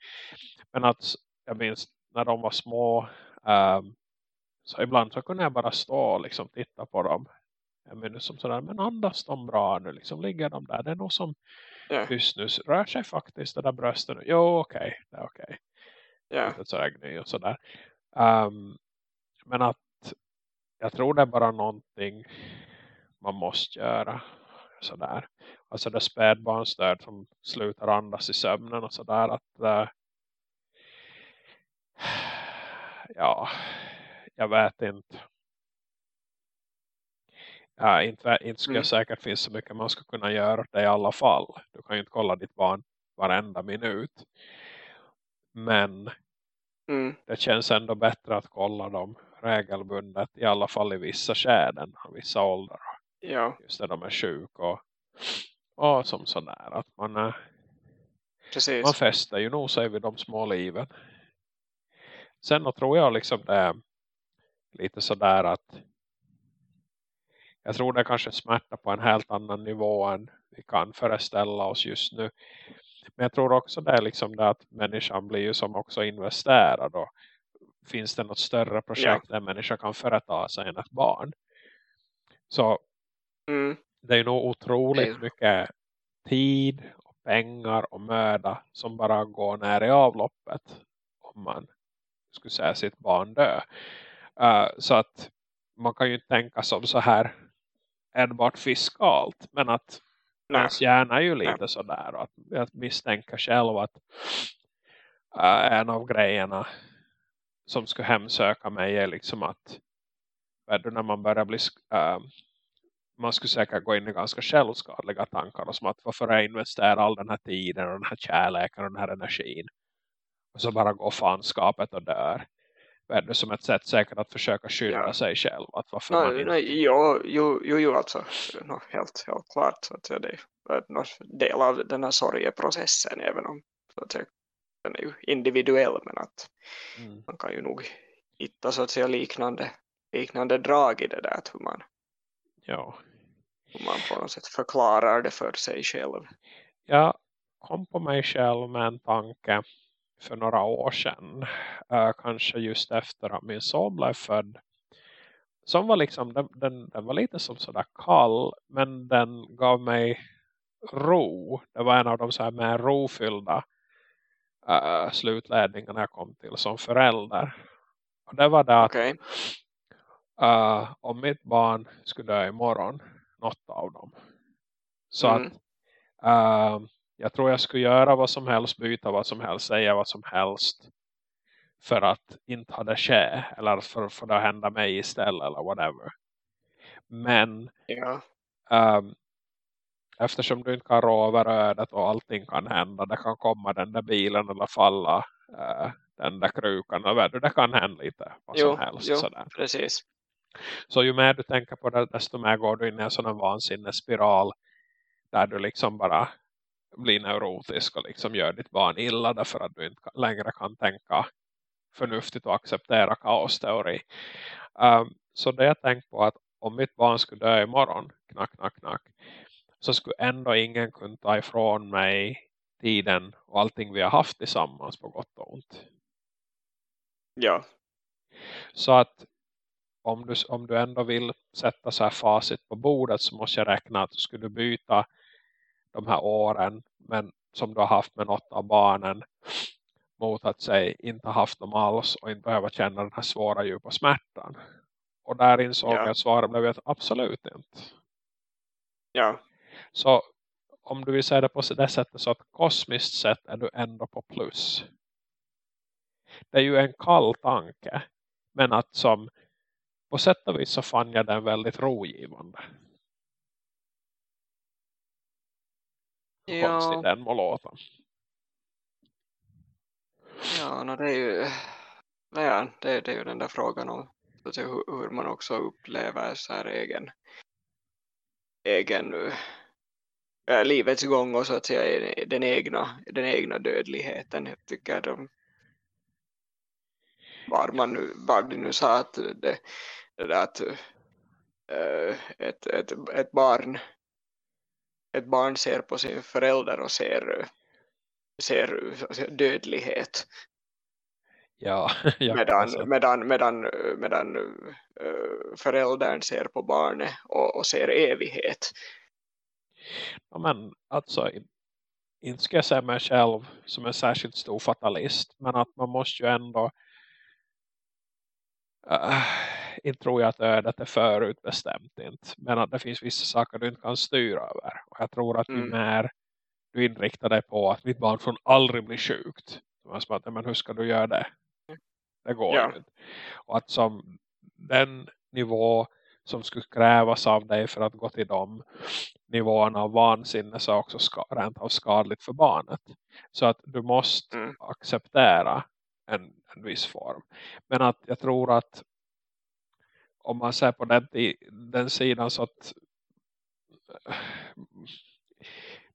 Men att jag minns när de var små ehm, så ibland så kunde jag bara stå och liksom titta på dem. Jag minns som sådär, men andas de bra nu? Liksom ligger de där? Det är nog som ja, hysnus. Rör sig faktiskt det där brösten. Jo, okej. Det är okej. ja, Lite sådär gny och sådär. Ehm, men att jag tror det är bara någonting man måste göra. Sådär. Alltså det spädbarnsdöd som slutar andas i sömnen och sådär. Att eh, ja, jag vet inte. Ja, inte, inte skulle Mm. jag säkert finns så mycket man skulle kunna göra åt det i alla fall. Du kan ju inte kolla ditt barn varenda minut. Men mm, det känns ändå bättre att kolla dem regelbundet. I alla fall i vissa skäden och vissa åldrar. Ja, Just när de är sjuka och, och som sådär. Att man, är, precis. man fäster ju nog sig vid de små liven. Sen då tror jag liksom det är lite sådär att jag tror det kanske smärta på en helt annan nivå än vi kan föreställa oss just nu. Men jag tror också det är liksom det att människan blir ju som också investerad och finns det något större projekt där människan kan företa sig än ett barn. Så Mm, det är ju nog otroligt Nej. mycket tid och pengar och möda som bara går ner i avloppet om man skulle säga sitt barn dö. Uh, så att man kan ju tänka som så här enbart fiskalt men att nej, ens hjärna är ju lite sådär och att jag misstänker själv att uh, en av grejerna som skulle hemsöka mig är liksom att du, när man börjar bli uh, man skulle säkert gå in i ganska självskadliga tankar och som att varför jag investerar all den här tiden och den här kärleken och den här energin och så bara går fanskapet och dör du, som ett sätt säkert att försöka skydda Ja. sig själv att varför man nej, inte nej, jo, jo, jo, alltså no, helt, helt klart så att säga, det är en del av den här sorgeprocessen även om så att säga, den är ju individuell men att mm, man kan ju nog hitta så att säga liknande, liknande drag i det där. Att hur, man, Ja. hur man på något sätt förklarar det för sig själv. Jag kom på mig själv med en tanke för några år sedan. Uh, kanske just efter att min son blev född. Som var liksom, den, den, den var lite som sådär kall. Men den gav mig ro. Det var en av de så här mer rofyllda uh, slutledningarna jag kom till som förälder. Och det var det att Okay. Uh, om mitt barn skulle dö imorgon, något av dem. Så Mm. att uh, jag tror jag skulle göra vad som helst, byta vad som helst, säga vad som helst. För att inte ha det ske. Eller för, för det att hända mig istället eller whatever. Men Ja. um, eftersom du inte kan rå över ödet och allting kan hända. Det kan komma den där bilen eller falla uh, den där krukan. Du, det kan hända lite vad Jo, som helst. jo. Sådär. Precis. Så ju mer du tänker på det, desto mer går du in i en sån vansinnesspiral. Där du liksom bara blir neurotisk och liksom gör ditt barn illa. Därför att du inte längre kan tänka förnuftigt och acceptera kaosteori. Um, så det jag tänkt på att om mitt barn skulle dö imorgon, knack, knack, knack. Så skulle ändå ingen kunna ta ifrån mig tiden och allting vi har haft tillsammans på gott och ont. Ja. Så att om du, om du ändå vill sätta så här facit på bordet så måste jag räkna att du skulle byta de här åren men som du har haft med något av barnen mot att säga inte ha haft dem alls och inte behöva känna den här svåra djupa smärtan. Och där insåg Ja. jag att svaret blev att absolut inte. Ja. Så om du vill säga det på det sättet så att kosmiskt sett är du ändå på plus. Det är ju en kall tanke. Men att som på sätt och vis så fann jag den väldigt rogivande. Ja. konstigt den må låta. Ja, no, det är ju ja, det, det är ju den där frågan om så att säga, hur, hur man också upplever så här egen egen äh, livets gång och så att säga den egna, den egna dödligheten. Jag tycker de var man nu, var det nu sa att det, det där att äh, ett, ett, ett barn ett barn ser på sin förälder och ser ser dödlighet Ja, jag medan, medan, medan, medan uh, föräldern ser på barnet och, och ser evighet. Ja, men alltså in- inte ska jag säga mig själv som en särskilt stor fatalist. Men att man måste ju ändå uh, inte tror jag att ödet är förutbestämt inte. Men att det finns vissa saker du inte kan styra över. Och jag tror att ju Mm. mer du inriktar dig på att mitt barn får aldrig bli sjukt. Så man som att, men hur ska du göra det? Det går Ja. ju inte. Och att som den nivå som skulle krävas av dig för att gå till de nivåerna av vansinne så är också ska, rent av skadligt för barnet. Så att du måste Mm. acceptera en, en viss form. Men att jag tror att om man ser på den, den sidan så att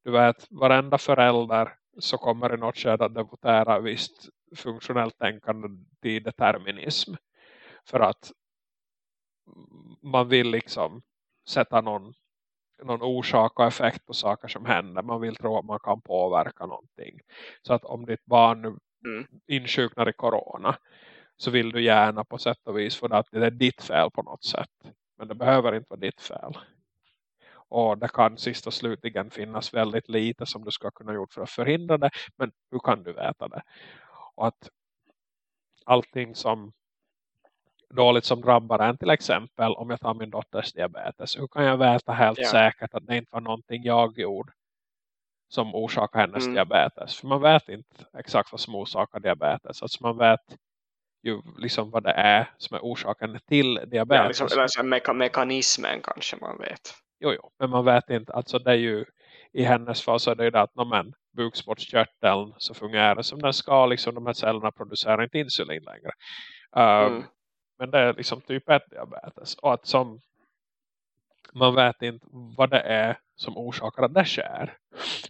du vet, varenda förälder så kommer i något skede att debutera visst funktionellt tänkande till determinism. För att man vill liksom sätta någon, någon orsak och effekt på saker som händer. Man vill tro att man kan påverka någonting. Så att om ditt barn Mm. insjuknar i corona så vill du gärna på sätt och vis för att det är ditt fel på något sätt. Men det behöver inte vara ditt fel. Och det kan sist och slutligen finnas väldigt lite som du ska kunna gjort för att förhindra det. Men hur kan du veta det? Och att allting som dåligt som drabbar en till exempel om jag tar min dotters diabetes. Hur kan jag veta helt Ja. säkert att det inte var någonting jag gjorde som orsakar hennes Mm. diabetes? För man vet inte exakt vad som orsakar diabetes. Alltså man vet ju liksom vad det är som är orsaken till Ja, diabetes. liksom, eller så meka mekanismen kanske man vet. Jo, jo, men man vet inte. Alltså det är ju i hennes fall så är det ju det att men, bukspottkörteln så fungerar som den ska. Liksom de här cellerna producerar inte insulin längre. Um, Mm. Men det är liksom typ 1 diabetes. Och att som man vet inte vad det är som orsakar att det sker.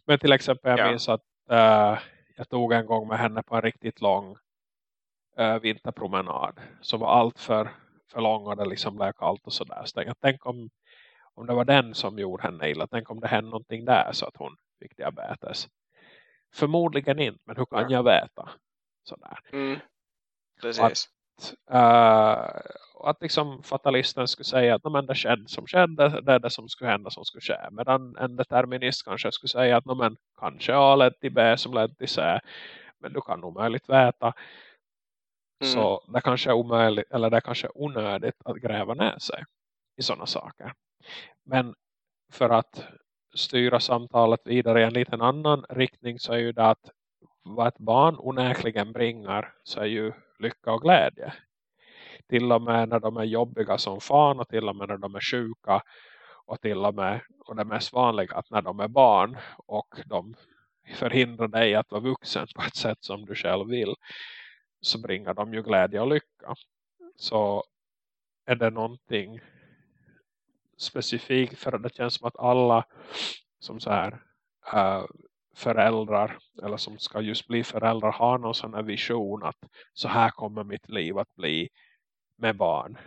Men till exempel jag Ja. minns att uh, jag tog en gång med henne på en riktigt lång äh, vinterpromenad som var allt för, för lång och det liksom blev kallt och sådär. Så tänk, tänk om, om det var den som gjorde henne illa. Tänk om det hände någonting där så att hon fick diabetes. Förmodligen inte, men hur kan ja. jag veta? Sådär. Mm. Precis. Att, uh, att liksom fatalisten skulle säga att men det skedde som skedde, det är det som skulle hända som skulle ske. Medan en determinist kanske skulle säga att men, kanske A ledde till B som ledde till C. Men du kan omöjligt veta. Mm. Så det kanske är omöjligt, eller det är onödigt att gräva ner sig i sådana saker. Men för att styra samtalet vidare i en liten annan riktning så är ju det att vad ett barn onäkligen bringar så är ju lycka och glädje. Till och med när de är jobbiga som fan och till och med när de är sjuka och till och med, och det mest vanliga att när de är barn och de förhindrar dig att vara vuxen på ett sätt som du själv vill så bringar de ju glädje och lycka. Så är det någonting specifikt för att det känns som att alla som så här eh, föräldrar eller som ska just bli föräldrar har någon sån här vision att så här kommer mitt liv att bli med barn.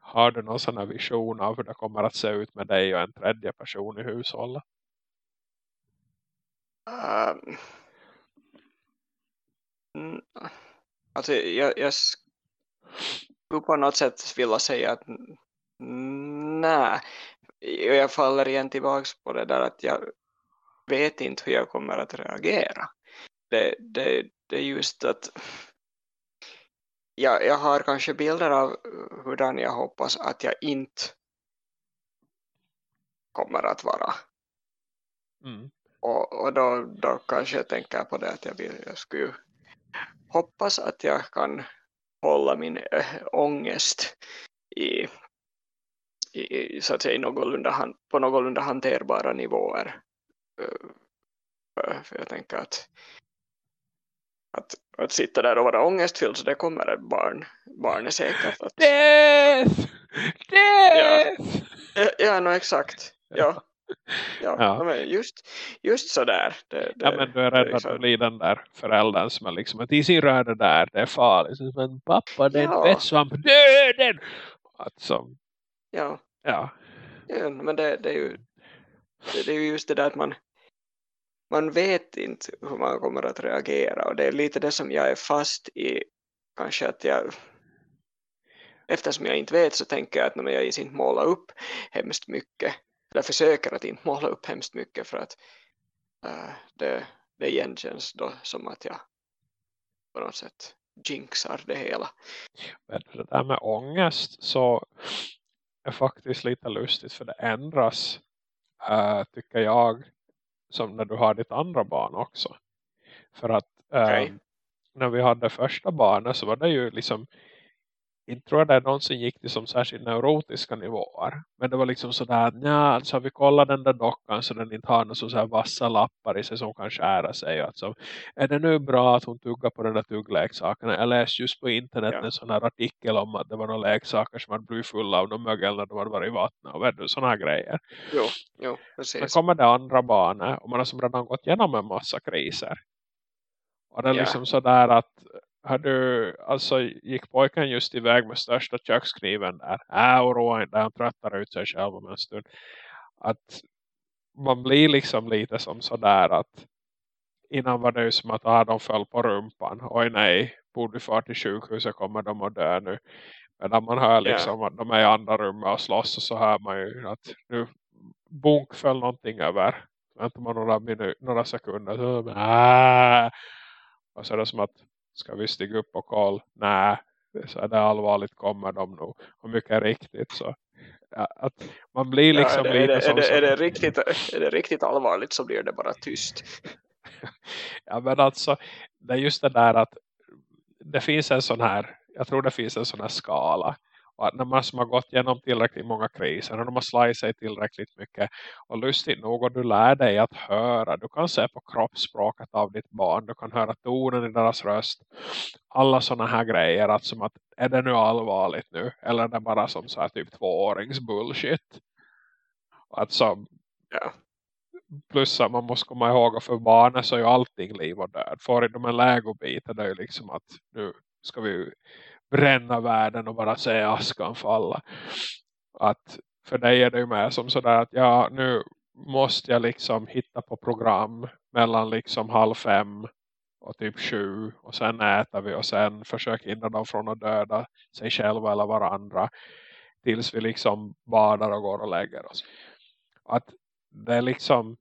Har du någon sån här vision av hur det kommer att se ut med dig och en tredje person i hushållet? Um, alltså jag, jag skulle på något sätt vilja säga att nej. Jag faller igen tillbaka på det där att jag vet inte hur jag kommer att reagera. Det, det, det är just att jag, jag har kanske bilder av hurdan jag hoppas att jag inte kommer att vara. Mm. Och, och då, då kanske jag tänker på det att jag, vill, jag skulle hoppas att jag kan hålla min äh, ångest i, i, så att säga, någorlunda, på någorlunda hanterbara nivåer. Äh, för jag tänker att, att, att sitta där och vara ångestfylld så det kommer ett barn, barn är säkert att... Death! Death! Ja, ja no, exakt. Ja. Ja, ja. Men just, just sådär. Det, det, ja, men du är rädd att du blir den där föräldern som är liksom att i sin röda där, det är farligt. Men pappa, det är ja. en fettsvamp. Döden! Alltså, ja. Ja. ja men det, det, är ju det, det är ju just det där att man man vet inte hur man kommer att reagera och det är lite det som jag är fast i kanske att jag eftersom jag inte vet så tänker jag att när jag inte måla upp hemskt mycket eller försöker att inte måla upp hemskt mycket för att uh, det, det igen känns då som att jag på något sätt jinxar det hela. Men det där med ångest så är faktiskt lite lustigt för det ändras uh, tycker jag som när du har ditt andra barn också. För att uh, okay. när vi hade första barnet så var det ju liksom inte tror jag det någonsin gick till som särskilt neurotiska nivåer. Men det var liksom sådär att ja, alltså vi kollar den där dockan så den inte har några så vassa lappar i sig som kan skära sig. Alltså, är det nu bra att hon tuggar på den där tuggleksakerna? Jag läste just på internet ja. en sån här artikel om att det var några leksaker som hade blivit fulla av någon mögel när de hade varit i vattnet och vet sådana här grejer. Jo, jo, precis. Men kommer det andra barnet och man har som redan gått igenom en massa kriser. Och det är ja. liksom sådär att har du, alltså gick pojken just iväg med största kökskniven där? Äh, oroa inte, han tröttar ut sig själv om en stund. Att man blir liksom lite som sådär att innan var det ju som att ah, de föll på rumpan. Oj nej, borde vi fara till sjukhuset kommer de att dö nu. Medan man hör liksom yeah. att de är i andra rummet och slåss och så hör man ju att nu bunk föll någonting över. Väntar man några, några sekunder så, äh. och så är det som att ska vi stiga upp och kolla? Nej, så är det allvarligt kommer de nog. Och mycket riktigt så. Att man blir liksom ja, är det, lite är, det, är, det, är, det riktigt, är det riktigt allvarligt så blir det bara tyst. ja men alltså det är just det där att det finns en sån här, jag tror det finns en sån här skala och när man som har gått igenom tillräckligt många kriser och de har slagit sig tillräckligt mycket och lustigt nog du lär dig att höra. Du kan se på kroppsspråket av ditt barn. Du kan höra tonen i deras röst. Alla sådana här grejer. Att som att är det nu allvarligt nu? Eller är det bara som så här typ tvåårings bullshit? Alltså, ja. Plus att man måste komma ihåg att för barnen så är ju allting liv och död. Får de en lägobit är det ju liksom att nu, ska vi bränna världen och bara se askan falla. Att för dig är det ju mer som sådär att ja, nu måste jag liksom hitta på program mellan liksom halv fem och typ sju och sen äter vi och sen försöker hindra dem från att döda sig själva eller varandra tills vi liksom badar och går och lägger oss. Att det är liksom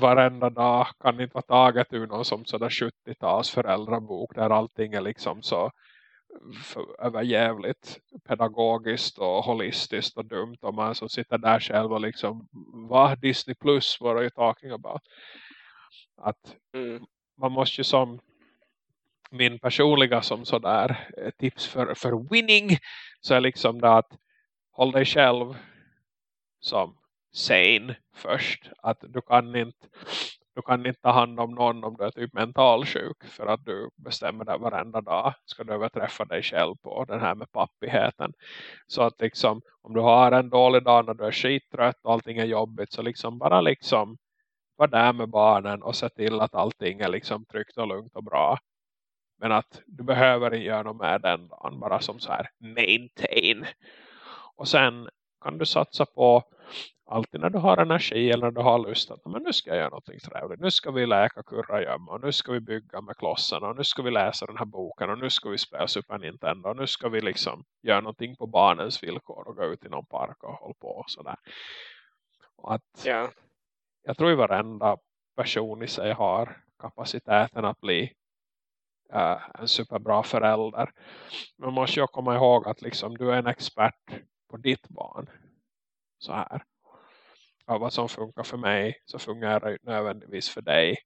varenda dag kan inte vara taget ur någon som sådär 70-tals föräldrabok där allting är liksom så överjävligt pedagogiskt och holistiskt och dumt och man som sitter där själv och liksom vad Disney Plus what are you talking about att mm. man måste ju som min personliga som sådär eh, tips för, för winning så är liksom det att håll dig själv som sane först. Att du kan inte du kan inte ta hand om någon om du är typ mentalsjuk för att du bestämmer dig varenda dag ska du överträffa dig själv på den här med pappigheten. Så att liksom om du har en dålig dag när du är skittrött och allting är jobbigt så liksom bara liksom var där med barnen och se till att allting är liksom tryggt och lugnt och bra. Men att du behöver inte göra något med den dagen. Bara som så här maintain. Och sen kan du satsa på alltid när du har energi eller när du har lust att men nu ska jag göra någonting trevligt. Nu ska vi läka kurra gömma och nu ska vi bygga med klossarna och nu ska vi läsa den här boken och nu ska vi spela Super Nintendo och nu ska vi liksom göra någonting på barnens villkor och gå ut i någon park och hålla på och sådär. Och att yeah. jag tror ju varenda person i sig har kapaciteten att bli uh, en superbra förälder. Men måste ju komma ihåg att liksom, du är en expert på ditt barn. Så här. Ja, vad som funkar för mig så fungerar det nödvändigtvis för dig.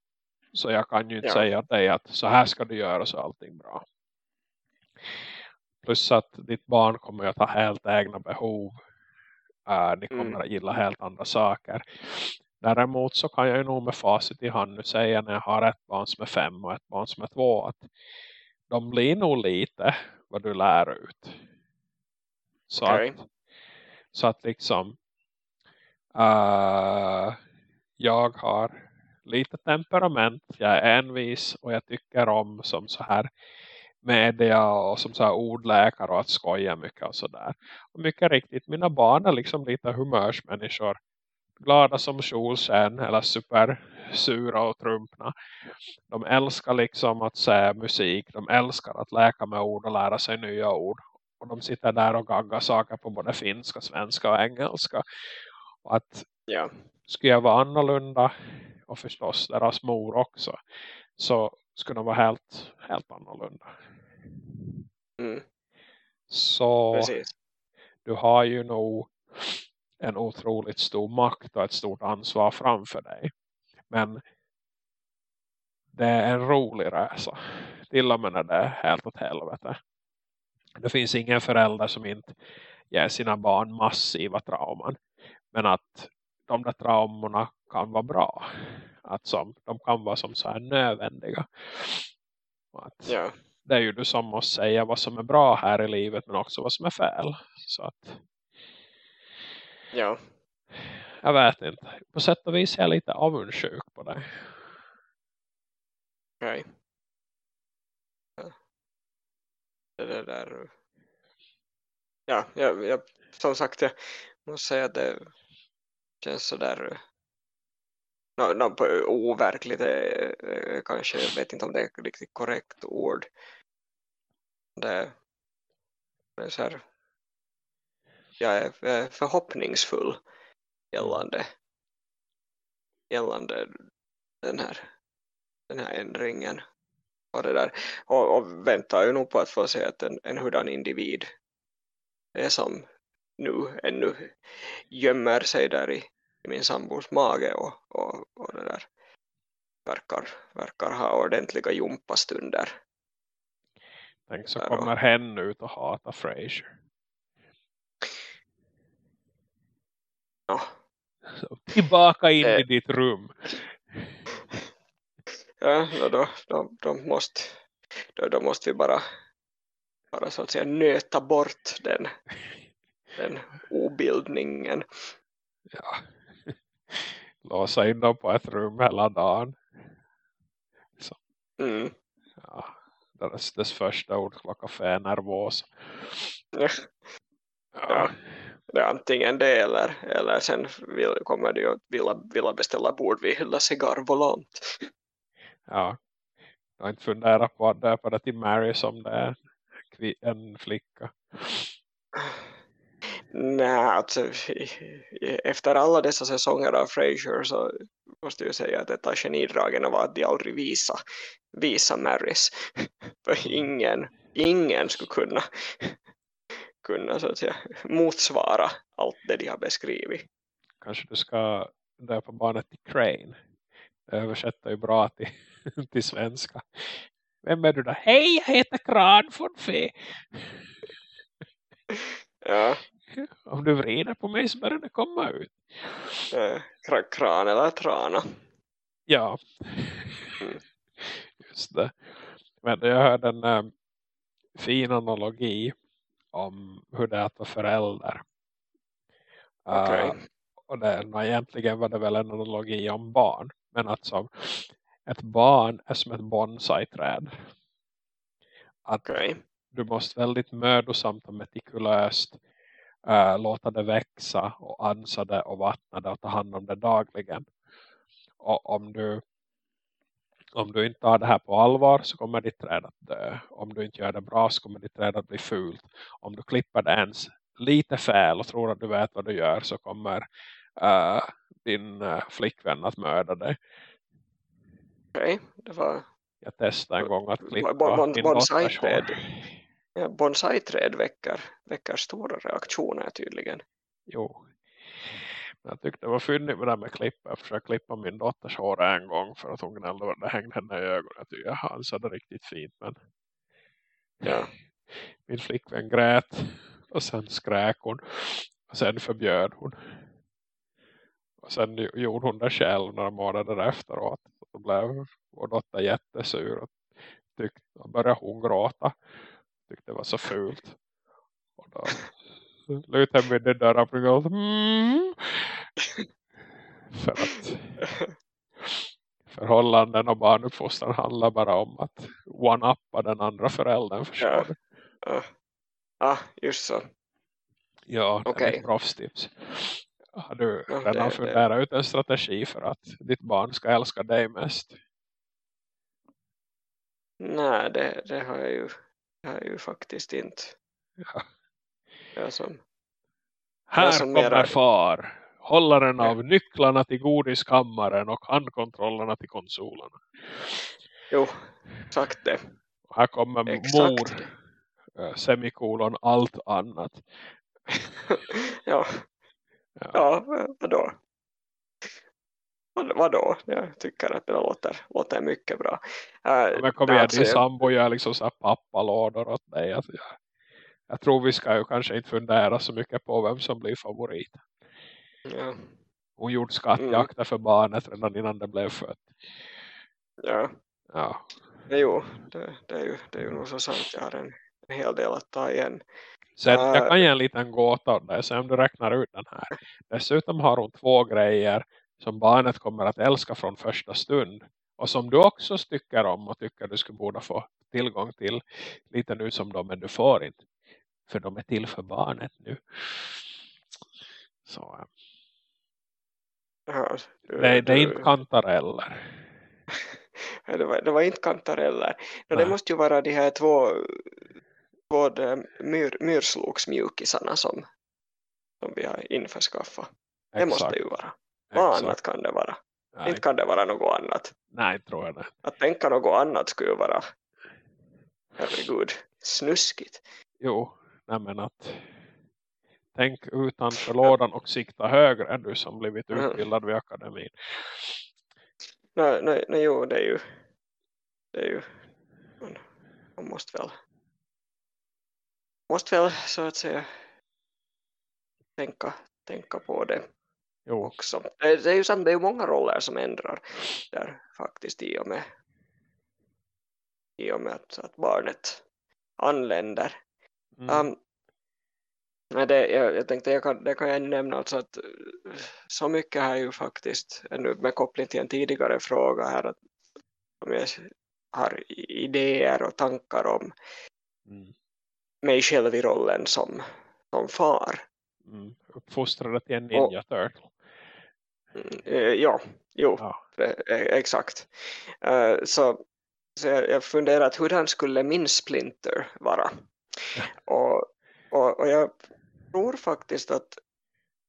Så jag kan ju inte ja. säga dig att så här ska du göra så allting bra. Plus att ditt barn kommer att ha helt egna behov. Uh, ni kommer mm. att gilla helt andra saker. Däremot så kan jag ju nog med facit i hand nu säga när jag har ett barn som är fem och ett barn som är två att de blir nog lite vad du lär ut. Så, okay. att, så att liksom uh, jag har lite temperament. Jag är envis och jag tycker om som så här media och som så här ordläkare och att skoja mycket och sådär. Och mycket riktigt, mina barn är liksom lite humörsmänniskor glada som solsken eller super sura och trumpna. De älskar liksom att se musik. De älskar att läka med ord och lära sig nya ord. Och de sitter där och gaggar saker på både finska, svenska och engelska. Att ja. skulle jag vara annorlunda och förstås deras mor också så skulle de vara helt, helt annorlunda. Mm. Så Precis. du har ju nog en otroligt stor makt och ett stort ansvar framför dig. Men det är en rolig resa. Till och med när det är helt åt helvete. Det finns ingen förälder som inte ger sina barn massiva trauman. Men att de där traumorna kan vara bra. Att som, de kan vara som så här nödvändiga. Att ja. Det är ju du som måste säga vad som är bra här i livet men också vad som är fel. Så att Ja. Jag vet inte. På sätt och vis är jag lite avundsjuk på det. Okej. Okay. Ja. Det där. Ja, jag, jag, som sagt, jag måste säga att det känns sådär eh, no, no, eh, overkligt eh, eh, kanske, jag vet inte om det är riktigt korrekt ord. Det är så här jag är förhoppningsfull gällande, gällande den här, den här ändringen. Och, det där. Och, och väntar ju nog på att få se att en, en hurdan individ är som nu ännu gömmer sig där i, i min sambos mage och, och, och det där verkar, verkar ha ordentliga jumpastunder. Tänk så kommer hen ut och hatar Frasier. Ja. Så, tillbaka in eh. i ditt rum. Ja, då, då, då, måste, då, då måste vi bara, bara så att säga nöta bort den, den obildningen. Ja. Låsa in dem på ett rum hela dagen. Så. Mm. Ja, dess, dess första ordklocka är nervös. Ja. ja. Det är antingen det eller, eller sen vill, kommer du att vilja, vilja beställa bord vid Hylla Cigar Volant. Ja, jag har inte funderat på att döpa det till Mary som det är en flicka. Nej, alltså, efter alla dessa säsonger av Frasier så måste jag säga att ett av genidragen var att de aldrig visa, visa Marys. För ingen, ingen skulle kunna, kunna så att säga, motsvara allt det de har beskrivit. Kanske du ska döpa barnet till Crane. Det översätter ju bra till, till svenska. Vem är du då? Hej, jag heter Kran från Fe. Ja. Om du vrider på mig så börjar det komma ut. Eh, kran eller trana. Ja. Mm. Just det. Men jag hörde en äh, fin analogi om hur det är att vara förälder. Okay. Uh, och det, egentligen var det väl en analogi om barn. Men att som ett barn är som ett bonsai-träd. Att okay. du måste väldigt mödosamt och metikulöst äh, låta det växa och ansa det och vattna det och ta hand om det dagligen. Och om du om du inte tar det här på allvar så kommer ditt träd att dö. Om du inte gör det bra så kommer ditt träd att bli fult. Om du klipper det ens lite fel och tror att du vet vad du gör så kommer uh, din uh, flickvän att mörda dig. Okej, okay, det var... Jag testade en gång att klippa min bonsai-träd. Ja, bonsai-träd väcker, väcker stora reaktioner tydligen. Jo. Jag tyckte det var fyndigt med det med klippa. Jag försökte klippa min dotters hår en gång för att hon gnällde det hängde henne i ögonen. Jag tyckte jag ansade riktigt fint. Men ja. min flickvän grät och sen skräk hon. Och sen förbjöd hon. Och sen gjorde hon det själv några månader efteråt. Då blev vår dotter jättesur och tyckte, och började hon gråta. Tyckte det var så fult. Och då lutade mig den där och mm. För att förhållanden och barnuppfostran handlar bara om att one-uppa den andra föräldern. Förstår ja. Ja. ah, just så. Ja, det okay. är ett proffstips. Har du ja, redan funderat ut en strategi för att ditt barn ska älska dig mest? Nej, det, det har jag ju, jag ju faktiskt inte. Ja. Jag som, Här jag som kommer mera... far. Hållaren av nycklarna till godiskammaren och handkontrollerna till konsolerna. Jo, exakt det. Och här kommer exakt. mor semikolon allt annat. ja. Ja, ja vadå? Vadå? Jag tycker att det låter, låter mycket bra. Uh, men kom igen, alltså, din sambo gör liksom så här pappalådor åt dig. Alltså, jag, jag tror vi ska ju kanske inte fundera så mycket på vem som blir favorit. Ja. Hon gjorde skattjakter mm. för barnet redan innan det blev fött. Ja. Ja. Jo, det, det, är ju, det är ju nog så sant. Jag har en, en hel del att ta igen. Sen, uh, jag kan ge en liten gåta av det. Så om du räknar ut den här. Dessutom har hon två grejer som barnet kommer att älska från första stund. Och som du också tycker om och tycker du skulle borde få tillgång till. Lite nu som de, men du får inte. För de är till för barnet nu. Så. Eh. Ja, du, det, det, är inte kantareller. det, var, det var inte kantareller. No, det måste ju vara de här två, två myr, myrsloksmjukisarna som, som vi har införskaffat. Det Exakt. måste ju vara. Vad Exakt. annat kan det vara? Nej. Inte kan det vara något annat. Nej, tror jag det. Att tänka något annat skulle ju vara herregud, snuskigt. Jo, nej att tänk utanför lådan och sikta högre än du som blivit utbildad vid akademin. Nej, nej, nej jo, det är ju det är ju man, man måste väl måste väl så att säga tänka, tänka på det jo. också. Det, är ju sant, det är många roller som ändrar där faktiskt i och med i och med att, att barnet anländer. Mm. Um, det, jag, jag tänkte jag kan, det kan jag nämna alltså att så mycket här ju faktiskt nu med koppling till en tidigare fråga här att om jag har idéer och tankar om Mm. mig själv i rollen som, som far. Mm. Uppfostrade till en ninja turtle. Eh, ja, jo, Ja. eh, exakt. Eh, så så jag, jag hur skulle min Splinter vara? Och, och, och jag tror faktiskt att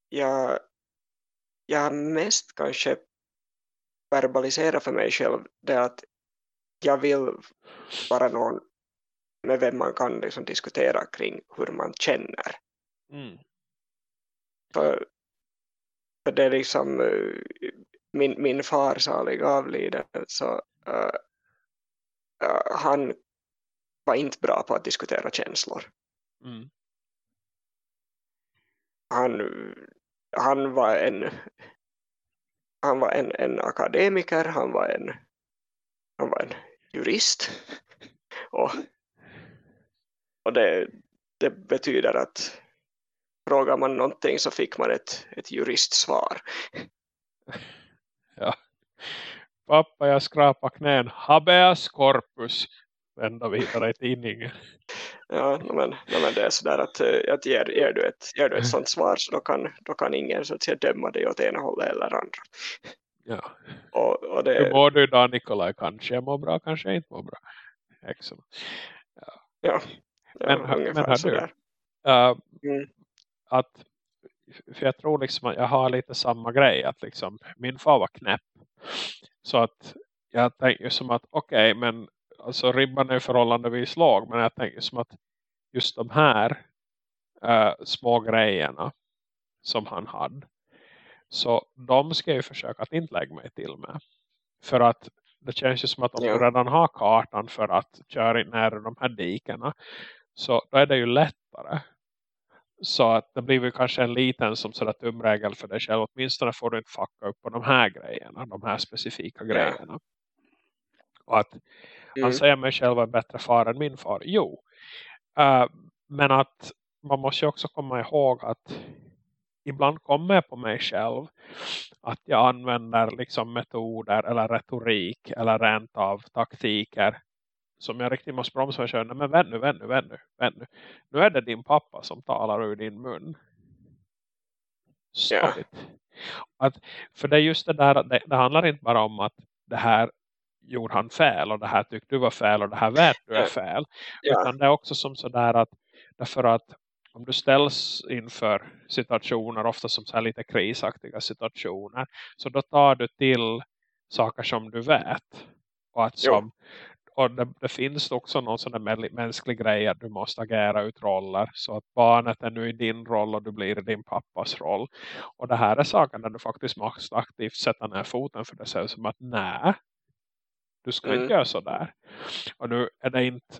jag, jag mest kanske verbaliserar för mig själv det att jag vill vara någon med vem man kan liksom diskutera kring hur man känner. Mm. För, för det är liksom eh, min, min far salig avliden så eh, eh, han var inte bra på att diskutera känslor. Mm. Han, han var en han var en, en akademiker, han var en, han var en jurist och, och det, det betyder att frågar man någonting så fick man ett, ett juristsvar. Ja. Pappa, jag skrapar knän. Habeas corpus. Vända vidare i tidningen. Ja, men, men det är sådär att, eh, att ger, ger, du ett, ger du ett sånt svar så då kan, då kan ingen så att säga, döma dig åt ena hållet eller andra. Ja. Och, och Hur det, mår du idag Nikolaj? Kanske jag mår bra, kanske jag inte mår bra. Excellent. ja, Men, ja, men ungefär du, sådär. Uh, Mm. Att för jag tror liksom att jag har lite samma grej att liksom min far var knäpp. Så att jag tänker som att okej okay, men alltså ribban är förhållandevis låg men jag tänker som att just de här uh, små grejerna som han hade så de ska jag ju försöka att inte lägga mig till med. För att det känns ju som att om du redan har kartan för att köra in nära de här dikerna så då är det ju lättare så att det blir väl kanske en liten som sådär tumregel för dig själv. Åtminstone får du inte fucka upp på de här grejerna. De här specifika grejerna. Och att Mm. han säger mig själv en bättre far än min far. Jo. Eh, men att man måste ju också komma ihåg att ibland kommer jag på mig själv att jag använder liksom metoder eller retorik eller rent av taktiker som jag riktigt måste bromsa och köra. Men vännu, vännu, vännu, vännu. Nu är det din pappa som talar ur din mun. It. Att, för det är just det där, det, det handlar inte bara om att det här gjorde han fel och det här tyckte du var fel och det här vet du är fel. Ja. Utan det är också som sådär att därför att om du ställs inför situationer, ofta som så lite krisaktiga situationer, så då tar du till saker som du vet. Och, att som, och det, det finns också någon sån där mänsklig grej att du måste agera ut roller. Så att barnet är nu i din roll och du blir i din pappas roll. Och det här är saker där du faktiskt måste aktivt sätta ner foten för det ser som att nej, du ska Mm. inte göra så där. Och nu är det inte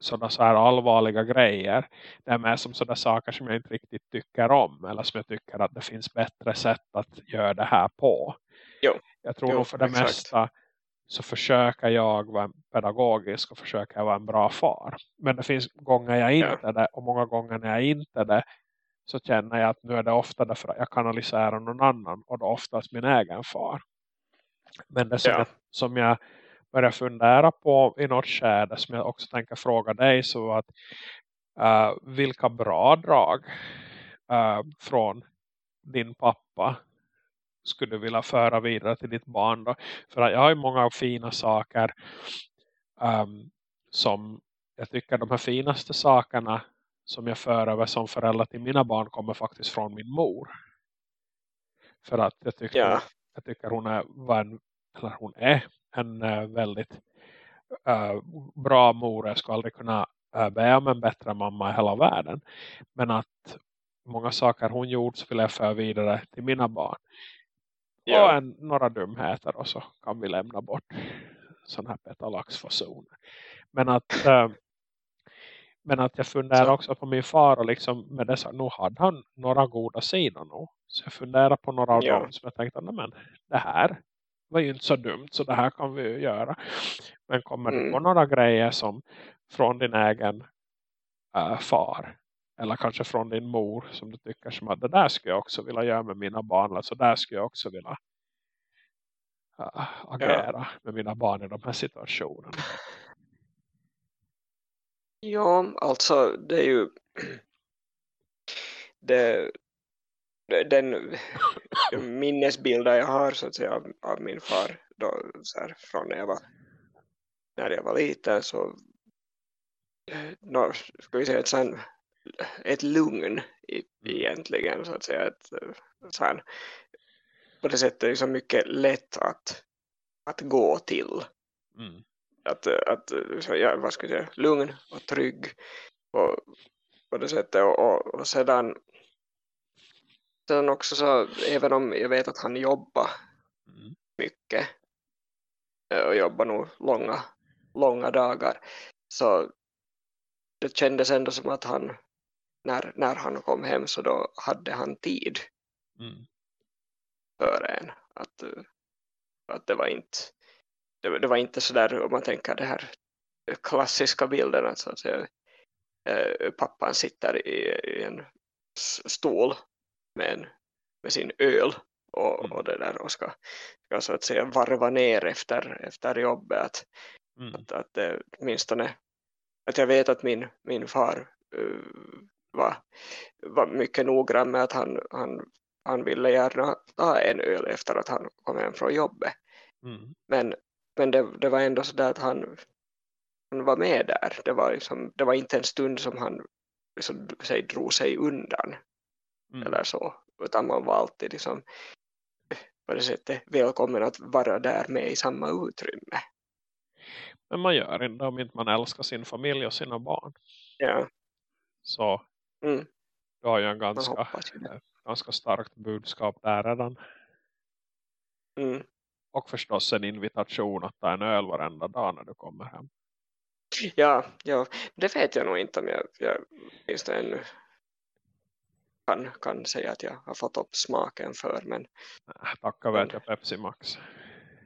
sådana så här allvarliga grejer. Det är mer som sådana saker som jag inte riktigt tycker om. Eller som jag tycker att det finns bättre sätt att göra det här på. Jo. Jag tror Jo, nog för det exakt. mesta så försöker jag vara pedagogisk och försöker vara en bra far. Men det finns gånger jag Ja. inte är det. Och många gånger när jag inte är det så känner jag att nu är det ofta därför att jag kanaliserar någon annan. Och då oftast min egen far. Men det som, Ja. jag, som jag börjar fundera på i något skärde som jag också tänker fråga dig så att eh, vilka bra drag eh, från din pappa skulle du vilja föra vidare till ditt barn då? För jag har ju många fina saker ehm, som jag tycker de här finaste sakerna som jag för över som förälder till mina barn kommer faktiskt från min mor. För att jag tycker, Ja. jag tycker hon är, eller hon är en eh, väldigt eh, bra mor. Jag skulle aldrig kunna uh, be om en bättre mamma i hela världen. Men att många saker hon gjort så vill jag föra vidare till mina barn. Ja. Och en, några dumheter och så kan vi lämna bort sån här petalaxfasoner. Men att eh, men att jag funderar Så. också på min far och liksom med dessa, nu hade han några goda sidor nu. Så jag funderar på några av Ja. dem som jag tänkte, nej men det här var ju inte så dumt så det här kan vi ju göra. Men kommer du Mm. på några grejer som från din egen äh, far eller kanske från din mor som du tycker som att det där skulle jag också vilja göra med mina barn eller så där skulle jag också vilja äh, agera ja. med mina barn i de här situationerna. Ja, alltså det är ju det, den minnesbilder jag har så att säga av, av min far då, så här, från när jag var när jag var liten så no, ska vi säga ett, sån, ett lugn mm. egentligen så att säga ett, sån, på det sättet är så mycket lätt att, att gå till mm. att, att så, ja, vad ska jag säga, lugn och trygg på, på det sättet och, och, och sedan sen också så även om jag vet att han jobbar mm. mycket och jobbar nog långa långa dagar så det kändes ändå som att han när, när han kom hem så då hade han tid mm. för en att, att det var inte det, det var inte så där om man tänker det här klassiska bilden att, så att säga, eh, pappan sitter i, i, en stol med, en, med sin öl och, mm. och det där och ska, ska så att säga varva ner efter, efter jobbet att, Mm. Att, att det åtminstone att jag vet att min, min far uh, var, var mycket noggrann med att han, han, han ville gärna ta en öl efter att han kom hem från jobbet. Mm. Men, men det, det var ändå så att han, han var med där. Det var, liksom, det var inte en stund som han liksom, sig, drog sig undan. Mm. Eller så. Utan man var alltid liksom, på det sättet välkommen att vara där med i samma utrymme. Men man gör inte om inte man älskar sin familj och sina barn. Ja. Så mm. du har ju en ganska, ganska starkt budskap där redan. Mm. Och förstås en invitation att ta en öl varenda dag när du kommer hem. Ja, ja det vet jag nog inte om jag, jag minst ännu kan, kan säga att jag har fått upp smaken för. Men, Tacka vet jag Pepsi Max.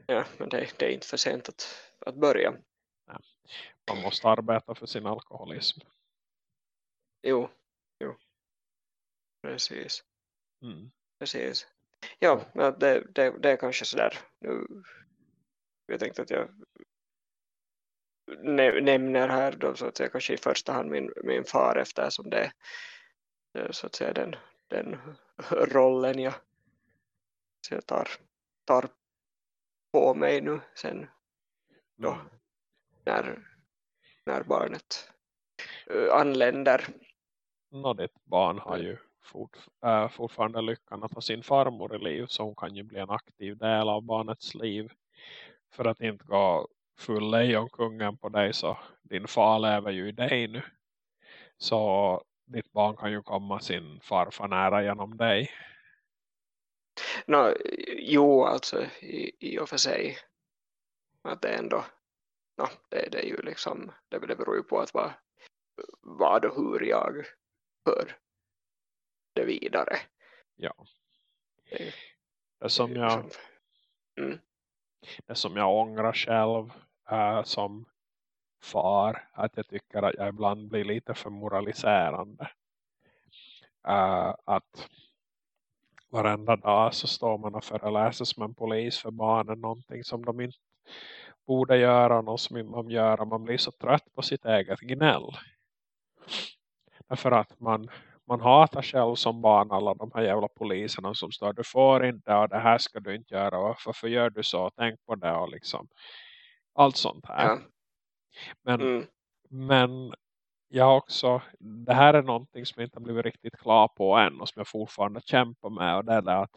Ja, men det, det är inte för sent att, att börja. Nej. Man måste arbeta för sin alkoholism. Jo. Precis. Mm. Precis. Ja, det, det, det är kanske sådär. Nu, jag tänkte att jag nämner här då så att säga kanske i första hand min, min far eftersom det är så att säga den, den rollen jag, så jag tar, tar på mig nu sen då mm när, när barnet uh, anländer. No, ditt barn har ju fort, äh, fortfarande lyckan att ha sin farmor i liv så hon kan ju bli en aktiv del av barnets liv för att inte gå full lejonkungen på dig så din far lever ju i dig nu så ditt barn kan ju komma sin farfar nära genom dig. No, jo, alltså i, i och för sig att det ändå no, det, det är ju liksom, det, det beror ju på att vad, vad och hur jag hör det vidare. Ja. Det, det som det jag liksom, mm. det som jag ångrar själv äh, som far att jag tycker att jag ibland blir lite för moraliserande. Äh, att varenda dag så står man och föreläser som en polis för barnen någonting som de inte borde göra något som man gör man blir så trött på sitt eget gnäll. Därför att man, man hatar själv som barn alla de här jävla poliserna som står du får inte och det här ska du inte göra varför gör du så, tänk på det och liksom allt sånt här. Ja. Men, mm. men jag också, det här är någonting som jag inte har blivit riktigt klar på än och som jag fortfarande kämpar med och det är att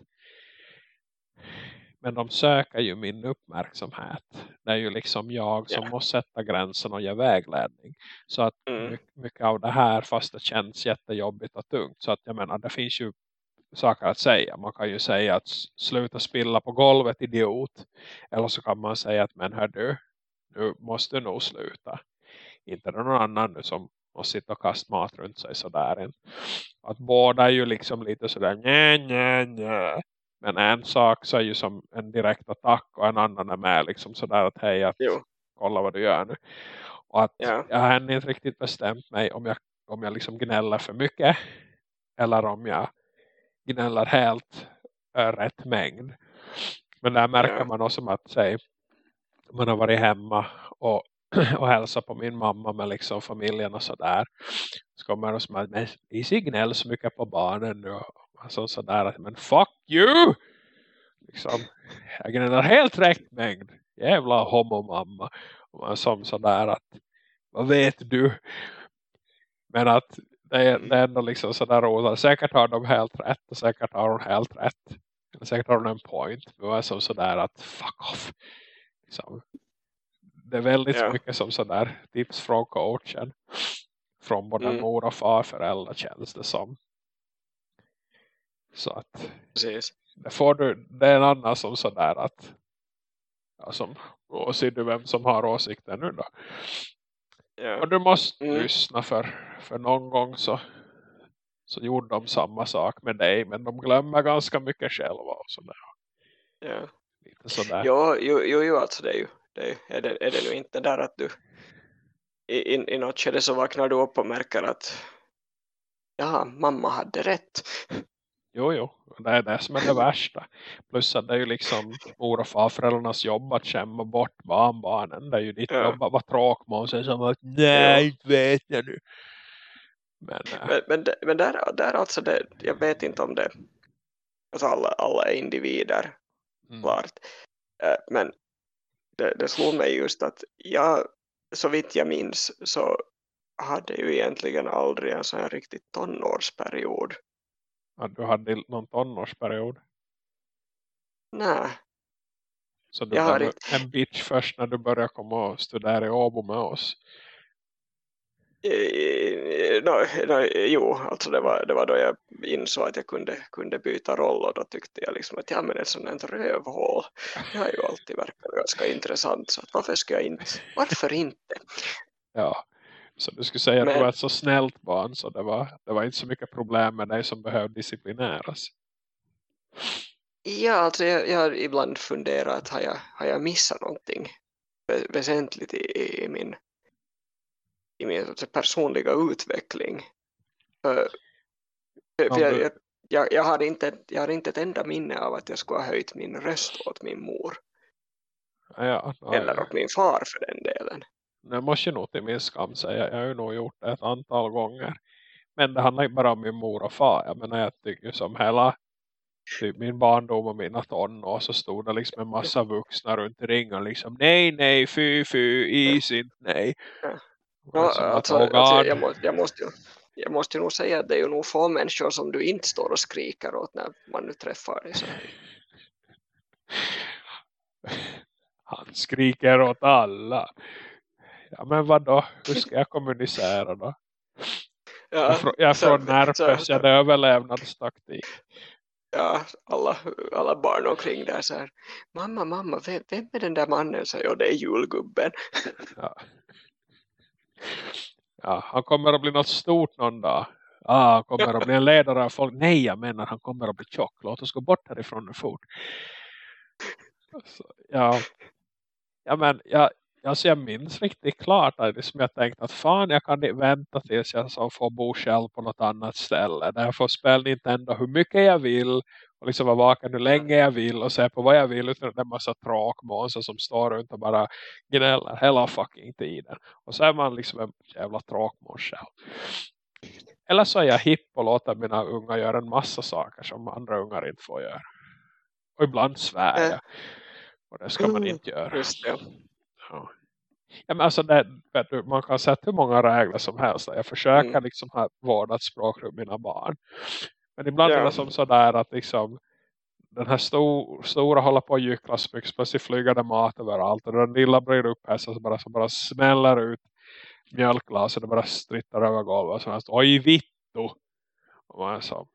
men de söker ju min uppmärksamhet. Det är ju liksom jag som yeah. måste sätta gränsen och ge vägledning. Så att mm. mycket av det här fast det känns jättejobbigt och tungt. Så att jag menar det finns ju saker att säga. Man kan ju säga att sluta spilla på golvet idiot. Eller så kan man säga att men hör du, nu måste nog sluta. Inte någon annan nu som måste sitta och kasta mat runt sig sådär. Att båda är ju liksom lite sådär nja nja nja. Men en sak så är ju som en direkt attack och en annan är med liksom sådär att hej att jo. kolla vad du gör nu. Och att ja. jag har inte riktigt bestämt mig om jag, om jag liksom gnäller för mycket eller om jag gnäller helt äh, rätt mängd. Men där märker Ja. man också att säg, man har varit hemma och, och hälsat på min mamma med liksom familjen och sådär. Så kommer de som att, men Isi gnäll så mycket på barnen nu. Alltså sådär att, men fuck you! Liksom, jag gnäller helt rätt mängd. Jävla homomamma. Som sådär att, vad vet du? Men att det är, det är ändå liksom sådär roligt. Säkert har de helt rätt och säkert har de helt rätt. Säkert har de en point. Men är som sådär att fuck off. Liksom. Det är väldigt Ja. mycket som sådär tips från coachen. Från både Mm. mor och far föräldrar känns det som. Så att Precis. får du, det är en annan som sådär att ja, som, och ser du vem som har åsikter nu då. Ja. Och du måste Mm. lyssna för, för någon gång så, så gjorde de samma sak med dig. Men de glömmer ganska mycket själva och sådär. Ja. Lite sådär. Jo, jo, jo, jo, alltså det är ju det är, är, det, är det nu inte där att du i, i, i något skede så vaknar du upp och märker att ja, mamma hade rätt. Jo, jo. Det är det som är det värsta. Plus att det är ju liksom mor och farföräldrarnas jobb att kämma bort barnbarnen. Det är ju ditt Ja. jobb att vara tråkmål. som att nej, inte vet jag nu. Men äh, Men, men, men där, där alltså det, jag vet inte om det alltså alla, alla är individer mm, klart. Eh, Men det, det slog mig just att jag, så vitt jag minns så hade ju egentligen aldrig en sån här riktigt tonårsperiod. Att du hade någon tonårsperiod. Nej, Så du Jag var inte- en bitch först när du började komma och studera i Åbo med oss. No, no, jo, alltså det var, det var då jag insåg att jag kunde, kunde byta roll och då tyckte jag liksom att ja men ett sånt rövhål det har ju alltid verkat ganska intressant så varför ska jag inte, varför inte? Ja. Så du skulle säga att Men- du var ett så snällt barn så det var, det var inte så mycket problem med dig som behövde disciplineras. Ja, alltså jag, jag har ibland funderat att har jag, har jag missat någonting vä- väsentligt i, i min, i min att personliga utveckling. För, för, jag, jag, jag, jag, har inte, jag har inte ett enda minne av att jag skulle ha höjt min röst åt min mor Ja, ja, ja, eller åt min far för den delen. Jag måste nog till min skam säga. Jag har ju nog gjort det ett antal gånger. Men det handlar ju bara om min mor och far. Jag menar jag tycker som hela typ min barndom och mina tonår så stod det liksom en massa vuxna runt i ringen liksom nej, nej, fy, fy, is inte, nej. Ja. Alltså, alltså, God. jag, måste, jag, måste ju, jag måste ju nog säga att det är ju nog få människor som du inte står och skriker åt när man nu träffar dig. Så. Han skriker åt alla. Ja men vad då? Hur ska jag kommunicera då? Jag är frå- jag är så- från Närpes, så- jag är överlevnadstaktik. ja, alla, alla barn omkring där så här. Mamma, mamma, vem, vem är den där mannen? Så jag, det är julgubben. Ja. ja, han kommer att bli något stort någon dag. Ah, han kommer att bli en ledare av folk. Nej, jag menar han kommer att bli tjock. Låt oss gå bort härifrån nu fort. Så, ja. ja, men jag, alltså jag minns riktigt klart att det som jag tänkte att fan jag kan vänta tills jag så får bo själv på något annat ställe. Där jag får spela Nintendo hur mycket jag vill och liksom vara vaken hur länge jag vill och se på vad jag vill utan att det en massa tråkmånsar som står runt och bara gnäller hela fucking tiden. Och så är man liksom en jävla tråkmåns själv. Eller så är jag hipp och låter mina unga göra en massa saker som andra ungar inte får göra. Och ibland svär jag. Och det ska man Mm, inte göra. Just det. Ja. Ja, men alltså det, du, man kan sätta hur många regler som helst. Jag försöker Mm. liksom ha vårdat språk runt mina barn. Men ibland är Ja. det som sådär att liksom den här stor, stora håller på att gyckla så mycket. Plötsligt flyger det mat överallt. Och den lilla blir upp här så bara, så bara smäller ut mjölkglas. Och det bara strittar över golvet. Och så oj vittu. Och man är så.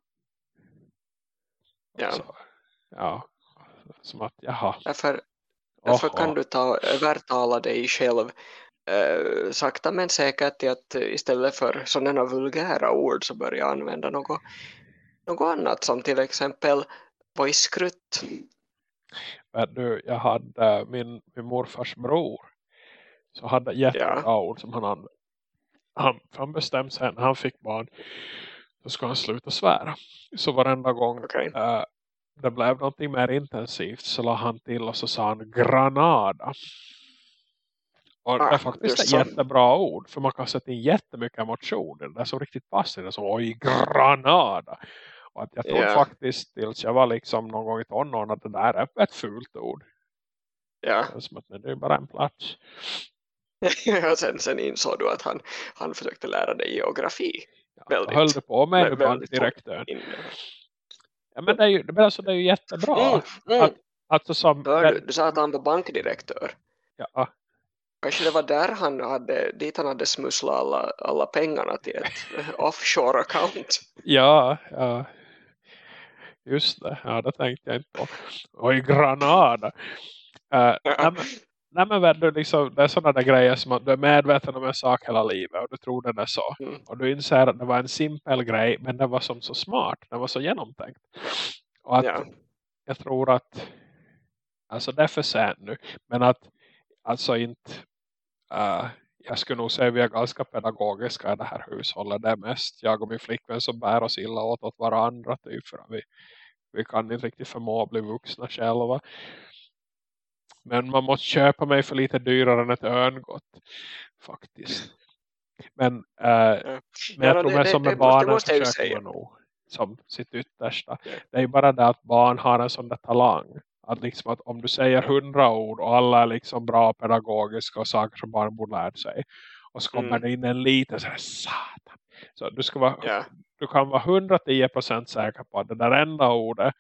Ja. Så, ja. Som att, jaha. Därför, därför Oho. kan du ta, övertala dig själv eh, sakta men säkert till att istället för sådana vulgära ord så börja använda något, något annat som till exempel voice-skrutt. Vet du, jag hade min, min morfars bror. Så hade jättebra Ja. ord som han använde. Han, han bestämde sig när han fick barn. Så ska han sluta svära. Så varenda gång Okej. eh, det blev någonting mer intensivt så la han till och så sa han Granada. Och det är Ah, faktiskt ett jättebra ord. För man kan sätta in jättemycket emotion. Det Det är så riktigt passande. Som oj, Granada. Och att jag trodde Ja. faktiskt tills jag var liksom någon gång i tonåren att det där är ett fult ord. Ja. Det är som att det är bara en plats. och sen, sen insåg du att han, han försökte lära dig geografi. Ja, Väldigt- höll du på med vä- det väldigt. In- Ja, men det är ju, men alltså, det är ju jättebra. Mm, mm. Att- Alltså som... Hör du, du sa att han var bankdirektör. Ja, Kanske det var där han hade, dit han hade smusslat alla, alla pengarna till ett offshore account. ja, ja. Just det, ja det tänkte jag inte på. Och i Granada. Uh, nej, men, nej men väl, du liksom, det är sådana där grejer som att du är medveten om en sak hela livet och du tror den är så. Mm. Och du inser att det var en simpel grej men den var som så smart, den var så genomtänkt. Och att Ja. jag tror att alltså det är för sent nu. Men att alltså inte uh, jag skulle nog säga att vi är ganska pedagogiska i det här hushållet. Det är mest jag och min flickvän som bär oss illa åt, åt varandra. Typ, för att vi, vi kan inte riktigt förmå att bli vuxna själva. Men man måste köpa mig för lite dyrare än ett örngott. Faktiskt. Men, Ja. men jag Ja, tror det- som det med barnen försöker man nog som sitt yttersta. Ja. Det är ju bara det att barn har en sån där talang. Att liksom att om du säger hundra ord och alla är liksom bra pedagogiska och saker som barn borde lärt sig. Och så kommer Mm. det in en liten så här, satan. Så du, ska vara, du kan vara 110% säker på att det där enda ordet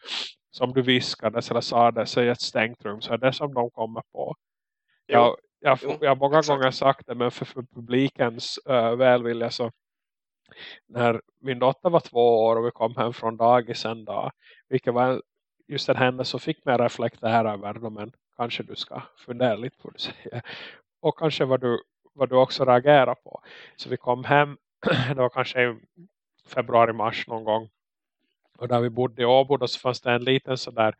som du viskade eller sa det i ett stängt rum så är det som de kommer på. Jo. Jag, jag, Jo, jag har många exakt. gånger sagt det men för, för publikens uh, välvilja så när min dotter var två år och vi kom hem från dagis en dag vilket var just en händelse som fick mig reflektera över det men kanske du ska fundera lite på du säger och kanske vad du, vad du också reagerar på så vi kom hem det var kanske februari-mars någon gång och där vi bodde i Åbo då så fanns det en liten sådär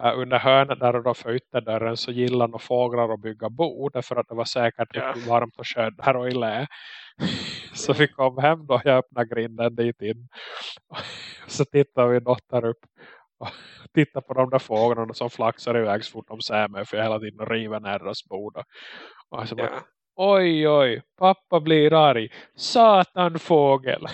Uh, under hörnet där och då för ytterdörren så gillar nog fåglar att bygga bo därför att det var säkert Ja. varmt och skönt där och i lä. så vi kom hem då jag öppnade grinden dit in så tittade vi dotter upp och tittade på de där fåglarna som flaxar iväg så fort de ser mig för jag hela tiden river ner deras bord och, och så bara, Ja. oj oj pappa blir arg satan fågel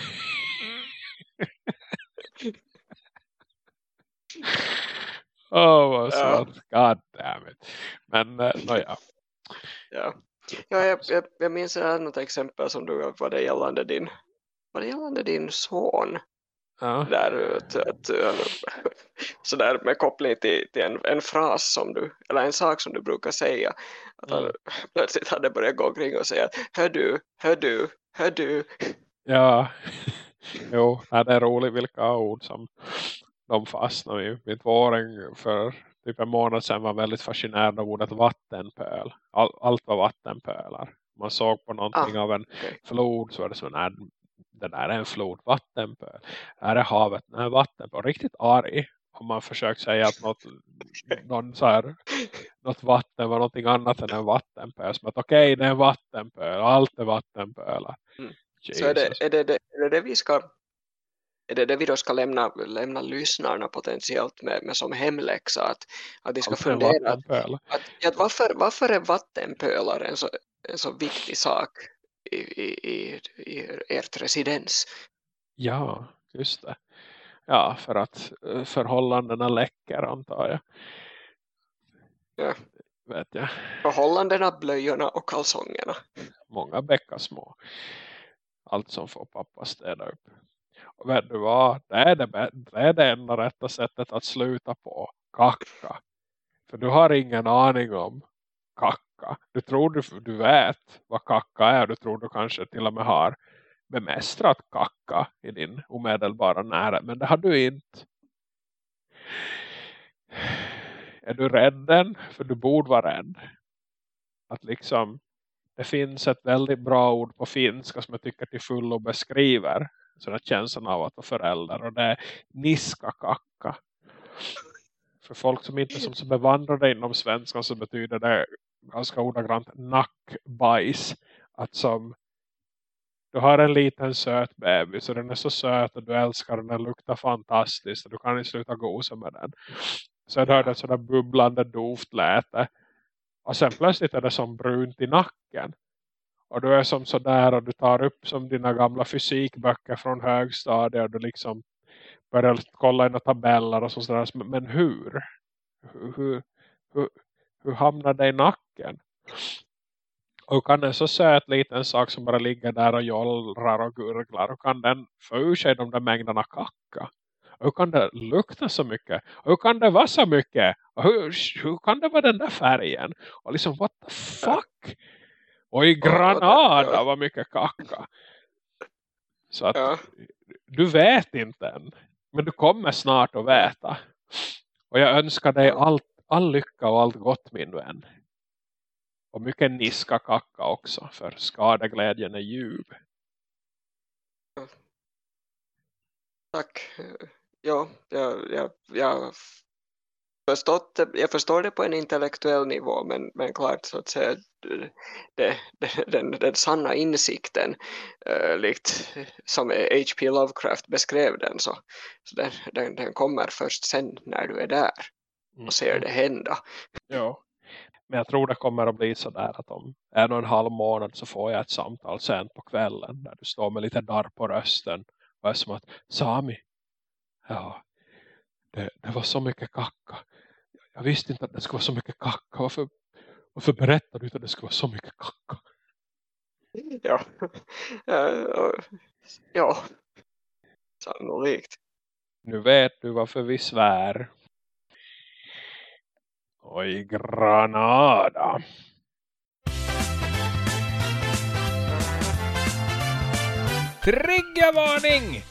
Åh, vad Ja. God damn it. Men, uh, ja. Ja, ja jag, jag, jag minns något exempel som du vad det gällande din, vad det gällande din son ja. där att, att, äh, sådär med koppling till, till en, en fras som du, eller en sak som du brukar säga att han Mm. plötsligt hade börjat gå omkring och säga hör du, hör du, hör du Ja. jo, det är roligt vilka ord som de fastnar i. Min tvååring för typ en månad sedan var väldigt fascinerad av ordet vattenpöl. All, allt var vattenpölar. Man såg på någonting av en flod så var det som nej, det där är en flod, vattenpöl. Här är havet, nej vattenpöl. Riktigt arg om man försökt säga att något, någon så här, något vatten var någonting annat än en vattenpöl. Som att okej, det är en vattenpöl. Allt är vattenpölar. Mm. Så är det, är, det, det, är det det vi ska är det det vi då ska lämna, lämna lyssnarna potentiellt med, med som hemläxa att, att de ska Allt är en fundera att, att varför, varför är vattenpölar en så, en så viktig sak i, i, i, i ert residens? Ja, just det. Ja, för att eh, förhållandena läcker antar jag. Ja. Vet jag. Förhållandena, blöjorna och kalsongerna. Många bäckar små. Allt som får pappa städa upp. Vet du vad? Det är det, det är det enda rätta sättet att sluta på. Kacka. För du har ingen aning om kacka. Du tror du, du vet vad kacka är. Du tror du kanske till och med har bemästrat kacka i din omedelbara nära. Men det har du inte. Är du rädd än? För du borde vara rädd. Att liksom det finns ett väldigt bra ord på finska som jag tycker till fullo beskriver sådana känslan av att vara förälder och det är niska kacka För folk som inte är som så bevandrade inom svenskan så betyder det ganska ordagrant nackbajs. Att som du har en liten söt bebis och den är så söt och du älskar den, den luktar fantastiskt och du kan inte sluta gosa med den. Så jag hörde ett sådant bubblande dovt läte. Och sen plötsligt är det som brunt i nacken. Och du är som sådär och du tar upp som dina gamla fysikböcker från högstadiet och du liksom börjar kolla i några tabeller och sådär. Men hur? Hur, hur, hur, hamnar det i nacken? Och kan en så söt liten sak som bara ligger där och jollrar och gurglar. Och kan den få ur sig de där mängderna kacka? Hur kan det lukta så mycket? Hur kan det vara så mycket? Hur, hur kan det vara den där färgen? Och liksom, what the fuck? Och i Granada var mycket kacka. Så att ja. du vet inte än. Men du kommer snart att veta. Och jag önskar dig allt, all lycka och allt gott min vän. Och mycket niska kacka också. För skadeglädjen är djup. Tack. Ja, jag, jag, jag, förstått, jag förstår det på en intellektuell nivå. Men, men klart så att säga. Det, det, den, den sanna insikten. Uh, likt som H.P. Lovecraft beskrev den. Så, så den, den, den kommer först sen när du är där. Och ser mm. det hända. Ja. Men jag tror det kommer att bli så där att om en och en halv månad så får jag ett samtal sen på kvällen. Där du står med lite darr på rösten. Och är som att, Sami. Ja, det, det var så mycket kacka. Jag visste inte att det skulle vara så mycket kacka. Varför, varför berättade du inte att det skulle vara så mycket kacka? Ja, ja, sannolikt. Nu vet du varför vi svär. Och i Granada. Triggervarning!